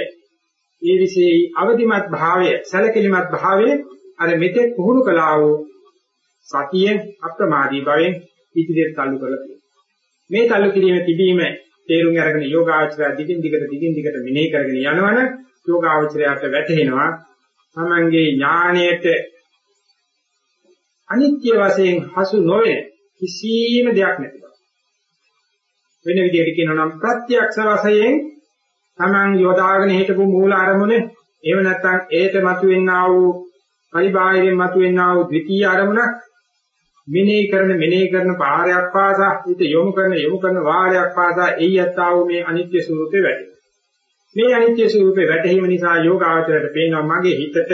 ඒ විශේෂයි අවදිමත් භාවය සැලකිලිමත් භාවය අර මෙතෙක් පුහුණු කළා වූ සතිය අප්‍රමාදී භවෙන් ඉදිරියට තල්ලු කරලා තියෙනවා. මේ තල්ලු කිරීම තිබීම තේරුම් අරගෙන යෝගාචරය දිගින් දිගට දිගින් දිගට මෙනෙහි කරගෙන යනවනම් යෝගාචරයට වැටහෙනවා තමන්ගේ ඥාණයට අනිත්‍ය වශයෙන් හසු නොවේ කිසිම දෙයක් නැති බව. වෙන විදිහට කියනවා නම් ප්‍රත්‍යක්ෂ වශයෙන් තමන් යොදාගෙන හිටපු මූල අරමුණ එහෙම නැත්නම් ඒත මතුවෙන්නා වූ පරිබාහිරින් මතුවෙන්නා වූ ද්විතීයි අරමුණක් මෙනෙහි කරන මෙනෙහි කරන පාරයක් පාසා හිත යොමු කරන යොමු කරන වාරයක් පාසා එයි යත්තා වූ මේ අනිත්‍ය ස්වરૂපේ වැඩි. මේ අනිත්‍ය ස්වરૂපේ වැටහීම නිසා යෝගාවචරයට පේනවා මගේ හිතට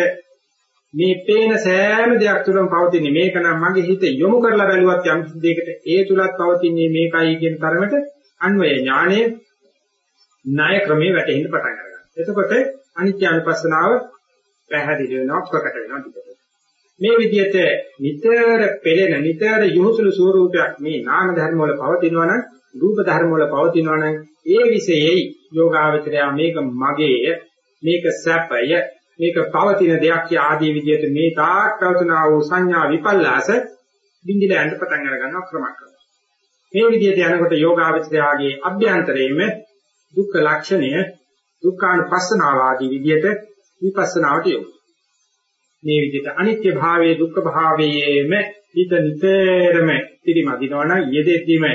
මේ පේන සෑම දෙයක් තුළම පවතින මේක නම් මගේ හිත යොමු කරලා බැලුවත් යම් දෙයකට ඒ තුලත් පවතින්නේ මේකයි කියන තරමට අන්වය ඥානයේ ණය ක්‍රමයේ වැටෙන්න පටන් ගන්නවා. එතකොට අනිත්‍ය අනුපස්සනාව පැහැදිලි වෙනවා ප්‍රකට වෙනවා පිටට. මේ විදිහට නිතර පෙළෙන නිතර යොහුසුළු ස්වરૂපයක් මේ නාම ධර්ම වල පවතිනවා නම් රූප ධර්ම වල පවතිනවා නම් ඒ විශේෂයි යෝගාවචරය මේක මගේය මේක සැපය මේක පවතින දෙයක් ආදී විදිහට මේ තාක් පවතිනා වූ සංඥා විපල්ලාස බින්දිලා යන්න පටන් අර ගන්නවා ක්‍රමක්‍රම. මේ විදිහට යනකොට යෝගාවචරයාගේ අභ්‍යන්තරයේම දුක්ඛ ලක්ෂණය දුක්ඛානුපස්සනාව ආදී විදිහට විපස්සනාවට යොමු. මේ විදිහට අනිත්‍ය භාවයේ දුක්ඛ භාවයේම හිත නිතරම පිරිමදිනවනම් යෙදෙද්දිම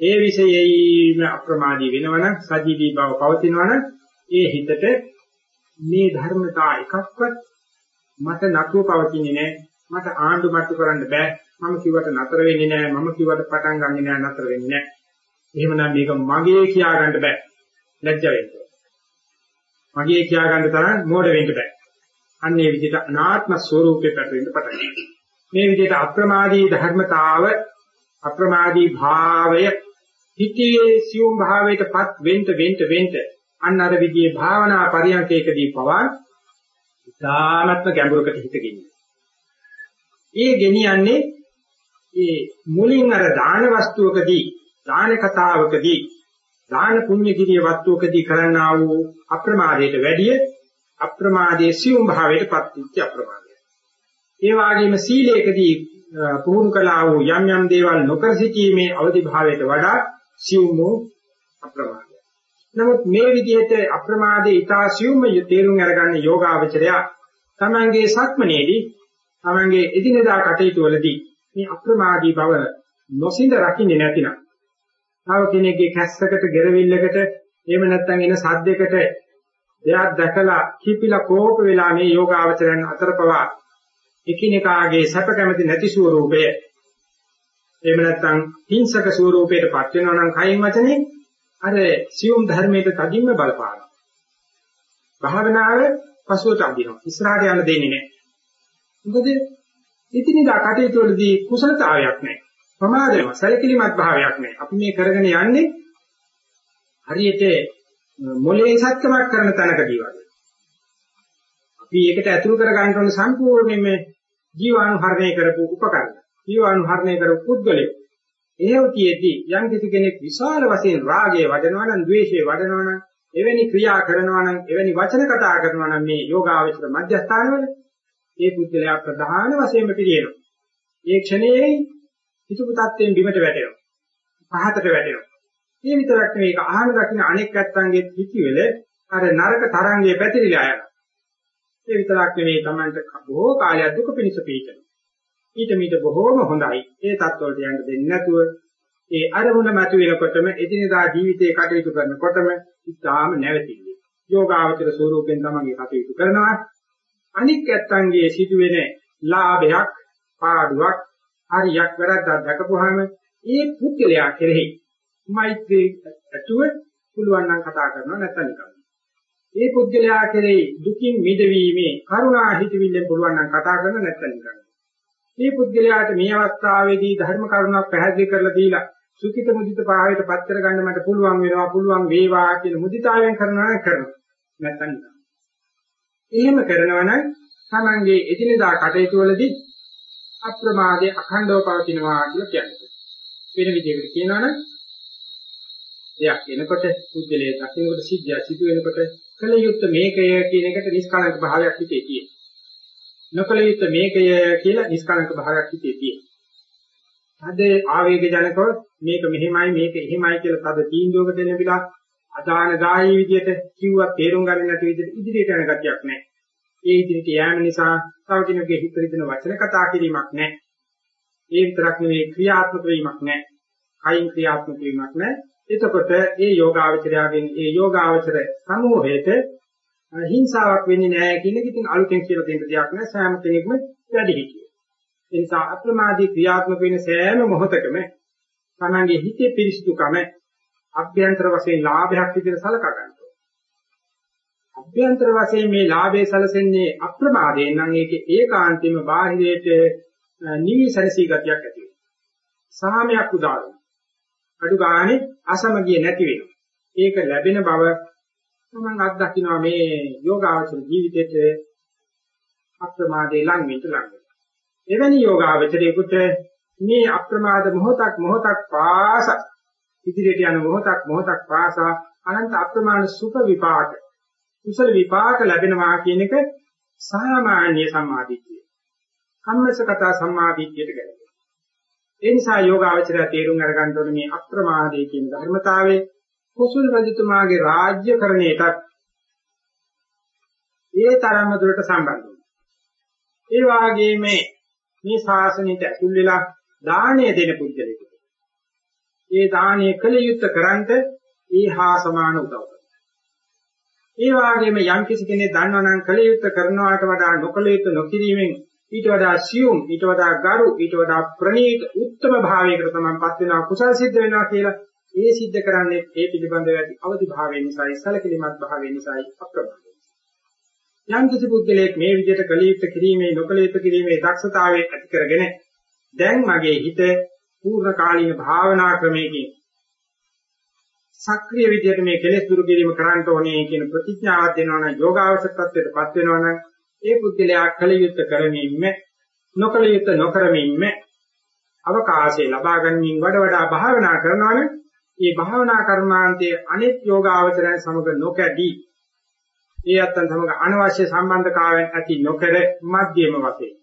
ඒ විෂයෙයිම අප්‍රමාදී වෙනවනම් සජීවී බව පවතිනවනම් ඒ හිතට මේ ධර්මතා එකක්වත් මට නතුව පවතින්නේ නැහැ මට ආණ්ඩු මට්ටු කරන්න බෑ. මම කිව්වට නතර වෙන්නේ නැහැ මම කිව්වට පටන් ගන්නෙ නැහැ නතර වෙන්නේ නැහැ එහෙමනම් මේක මගේ කියා ගන්න බෑ. ලැජ්ජ වෙන්න මගේ කියා ගන්න තරම් මෝඩ වෙන්න බෑ. අන්නේ විදිහට අනාත්ම ස්වરૂපේ පැටවෙන්න පටන් මේ විදිහට අප්‍රමාදී ධර්මතාව අප්‍රමාදී භාවය හිතේ සියුම් භාවයටපත් වෙන්න වෙන්න වෙන්න අන්න අර විදිහේ භාවනා පරියන්කේකදී පවා ඉතාමත්ම ගැඹුරකට හිතගෙන ඒ ගෙනියන්නේ ඒ මුලින් අර දාන වස්තුවකදී දාන කතාවකදී දාන පුණ්‍ය කිරිය වස්තුවකදී කරන්නා වූ අප්‍රමාදයට වැඩිය අප්‍රමාදයේ සියුම් භාවයටපත් වෙච්ච අප්‍රමාදය. ඒ වගේම සීලයකදී පුහුණු කළා වූ යම් යම් දේවල් නොකර සිටීමේ අවදි භාවයට වඩා සියුම් වූ අප්‍රමාදය. නමුත් මේ විදිහට අප්‍රමාදයේ ඊතා සියුම්ම තේරුම් අරගන්න යෝගාවචරය තමංගේ සක්මනේදී තමංගේ එදිනෙදා කටයුතු වලදී මේ අප්‍රමාදී බව නොසින්ද රකින්නේ නැතිනම් තව කෙනෙක්ගේ කැස්සකට ගෙරවිල්ලකට එහෙම නැත්නම් එන සද්දයකට එයා දැකලා කිපිලා කෝප වෙලා මේ යෝගාවචරයන් අතර පවා එකිනෙකාගේ සැප කැමති නැති ස්වරූපය එහෙම නැත්නම් හිංසක ස්වරූපයට පත් වෙනවා නම් කයින් වචනේ අර සියුම් ධර්මයට තදින්ම බලපානවා. භාවනාව පසුවට අදිනවා. ඉස්සරහට යන්න දෙන්නේ නැහැ. මොකද ඉතිනිදා කටයුතු වලදී කුසලතාවයක් නැහැ. ප්‍රමාදයක්, සැලකිලිමත් භාවයක් නැහැ. අපි මේ කරගෙන යන්නේ හරියට මොලේ සත්‍යමක් කරන තැනකදී වගේ. අපි ඒකට ඇතුළු කර ගන්න ඕන සම්පූර්ණයෙන්ම ජීවාණුහරණය කරපු උපකරණ. ජීවාණුහරණය කරපු පුද්ගලයෙක්. එහෙම තියේදී යම් කිසි කෙනෙක් විශාල වශයෙන් රාගය වඩනවා නම් ද්වේෂය වඩනවා නම් එවැනි ක්‍රියා කරනවා නම් එවැනි වචන කතා කරනවා නම් මේ යෝගාවචර මධ්‍යස්ථානවල ඒ පුද්ගලයා ප්‍රධාන වශයෙන්ම පිළියෙනවා. ඒ ක්ෂණයේ හිතුපු තත්ත්වයෙන් බිමට වැටෙනවා. පහතට වැටෙනවා. මේ විතරක් නෙවෙයි ඒක අහන දකින්න අනෙක් ඇත්තන්ගේ හිතිවල අර නරක තරංගයේ පැතිරිලා යනවා. ඒ විතරක් නෙවෙයි Tamanට බොහෝ කාලයක් දුක පිණිස පිටනවා. ඊට මීට බොහෝම හොඳයි. ඒ தත්වලට යන්න දෙන්නේ නැතුව ඒ අරමුණ මත වෙනකොටම එදිනදා ජීවිතේ කටයුතු කරනකොටම ඉතාම නැවතිල්ලේ. යෝගාවචර ස්වරූපෙන් තමයි කටයුතු කරනවා. අනික් ඇත්තන්ගේ සිදුවෙන ලාභයක්, පාඩුවක්, හරියක් වැරද්දක් දැකපුවාම ඒ පුද්ගලයා කෙරෙහි මෛත්‍රී ඇතුව පුළුවන් නම් කතා කරනවා නැත්නම් නිකන්. ඒ පුද්ගලයා කෙරෙහි දුකින් මිදවීමේ කරුණා හිතවිල්ලෙන් පුළුවන් නම් කතා කරනවා නැත්නම් නිකන්. මේ පුද්ගලයාට මේ අවස්ථාවේදී ධර්ම කරුණක් පැහැදිලි කරලා දීලා සුඛිත මුදිත භාවයට පත් කරගන්න මට පුළුවන් වෙනවා පුළුවන් වේවා කියන මුදිතාවෙන් කරනවා නම් කරනවා නැත්නම් නිකන්. එහෙම කරනවා නම් තමන්ගේ එදිනදා කටයුතු වලදී අප්‍රමාදයේ අඛණ්ඩව පවතිනවා කියලා කියන්නේ. වෙන විදිහකට කියනවා නම් දෙයක් එනකොට පුද්ගලයේ දකින්නකොට සිද්ධිය සිදු වෙනකොට කල යුත්තේ මේකය කියන එකට නිෂ්කලංක භාවයක් හිතේ තියෙනවා. නොකල යුත්තේ මේකය කියලා නිෂ්කලංක භාවයක් හිතේ තියෙනවා. අද ආවේග ජනකව මේක මෙහෙමයි මේක එහෙමයි කියලා තද තීන්දුවකට එන විලා අදාන ගායී විදියට කිව්වත් තේරුම් ගන්න නැති විදිහට ඉදිරියට යන ගතියක් නැහැ. ඒ ඉදිරියට යෑම නිසා තව කෙනෙකුගේ හිත රිදෙන වචන කතා කිරීමක් නැහැ. ඒ විතරක් නෙවෙයි ක්‍රියාත්මක වීමක් නැහැ. කයින් ක්‍රියාත්මක වීමක් නැහැ. එතකොට ඒ යෝගාවචරයෙන් ඒ යෝගාවචර සමූහයට හිංසාවක් වෙන්නේ නැහැ කියන එක ඉතින් අලුතෙන් කියලා දෙන්න දෙයක් නෑ සෑම කෙනෙක්ම වැඩි හිටියේ. ඒ නිසා අප්‍රමාදී ක්‍රියාත්මක වෙන සෑම මොහොතකම තමන්ගේ හිතේ පිරිසිදුකම අභ්‍යන්තර වශයෙන් ලාභයක් විදිහට සලකා ගන්නවා. අභ්‍යන්තර වශයෙන් මේ ලාභය සැලසෙන්නේ අප්‍රමාදයෙන් නම් ඒකේ ඒකාන්තයෙන්ම බාහිරයට නිවිසනසී ගතියක් ඇති වෙනවා. සාමයක් උදාහරණ. අඩු ගානේ අසමගිය නැති වෙනවා. ඒක ලැබෙන බව මම අත්දකින්නවා මේ යෝගාවචර ජීවිතයේ අප්‍රමාදේ ලං වෙන්න ලං වෙනවා. එවැනි යෝගාවචරයේකට මේ අප්‍රමාද මොහොතක් මොහොතක් පාස ඉදිරියට යන මොහොතක් මොහොතක් පාස අනන්ත අප්‍රමාණ සුඛ විපාක කුසල විපාක ලැබෙනවා කියන එක සාමාන්‍ය සම්මාදිට්ඨිය. කම්මසගත සම්මාදිට්ඨියට ගැලපෙනවා. ඒ නිසා යෝගාවචරය තේරුම් අරගන්න ඕනේ මේ අප්‍රමාදයේ කියන ධර්මතාවයේ කුසල් රජතුමාගේ රාජ්‍යකරණයටත් ඒ තරම්ම දුරට සම්බන්ධ ඒ වාගේම මේ ශාසනයට ඇතුල් වෙලා දාණය දෙන පුද්ගලෙකුට ඒ දාණය කළ යුත්තේ කරන්ට ඒ හා සමාන උදව් ඒ වාගේම යම් කිසි කෙනෙක් දන්නවනම් කළ යුත්තේ කරනවාට වඩා නොකළ යුත්තේ නොකිරීමෙන් ඊට වඩා සියුම් ඊට වඩා ගරු ඊට වඩා ප්‍රණීත උත්තම භාවයකට තමන්පත් වෙනවා කුසල් සිද්ධ වෙනවා කියලා ඒ සිද්ධ කරන්නේ ඒ පිළිබඳව ඇති අවදි භාවය නිසායි සැලකිලිමත් භාවය නිසායි අප්‍රමාද යම් කිසි පුද්ගලයෙක් මේ විදිහට කළ යුත්තේ කිරීමේ නොකළ යුත්තේ කිරීමේ දක්ෂතාවය ඇති කරගෙන දැන් මගේ හිත පූර්ණ කාලීන භාවනා ක්‍රමයකින් සක්‍රීය විදිහට මේ කෙලෙස් දුරු කිරීම කරන්න ඕනේ කියන ප්‍රතිඥාවක් දෙනවා නම් යෝගාවචකත්වයටපත් වෙනවා නම් ඒ පුද්ගලයා කළ යුත්තේ කරමින්ම නොකළ යුත්තේ නොකරමින්ම අවකාශය ලබා ගැනීම වඩ වඩා භාවනා කරනවනේ මේ භාවනා කර්මාන්තයේ අනිත් යෝගාවචරයන් සමග නොකැඩී ඒ අත්තන් සමග අනවශ්‍ය සම්බන්ධතාවයන් ඇති නොකර මධ්‍යම වශයෙන්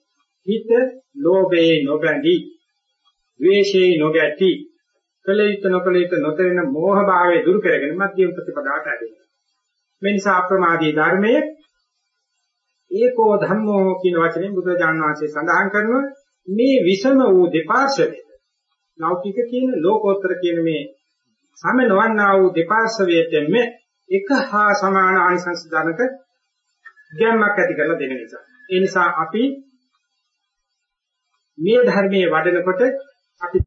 හිත ලෝභයේ නොබැඳී ද්වේෂයේ නොගැටි කලිත නොකලිත නොතරින මෝහ භාවය දුරු කරගෙන මධ්‍යම ප්‍රතිපදාවට ඇදෙනවා. මේ නිසා අප්‍රමාදී ධර්මයේ ඒකෝ ධම්මෝ කියන වචනේ බුදුරජාණන් වහන්සේ සඳහන් කරනවා. මේ විසම වූ දෙපාර්ශවය ලෞකික කියන ලෝකෝත්තර කියන මේ සම නොවන්නා වූ දෙපාර්ශවයටම එක හා සමාන ආනිසංස ධනක ගැම්මක් ඇති කරලා දෙන නිසා. ඒ නිසා අපි මේ ධර්මයේ වඩනකොට අපි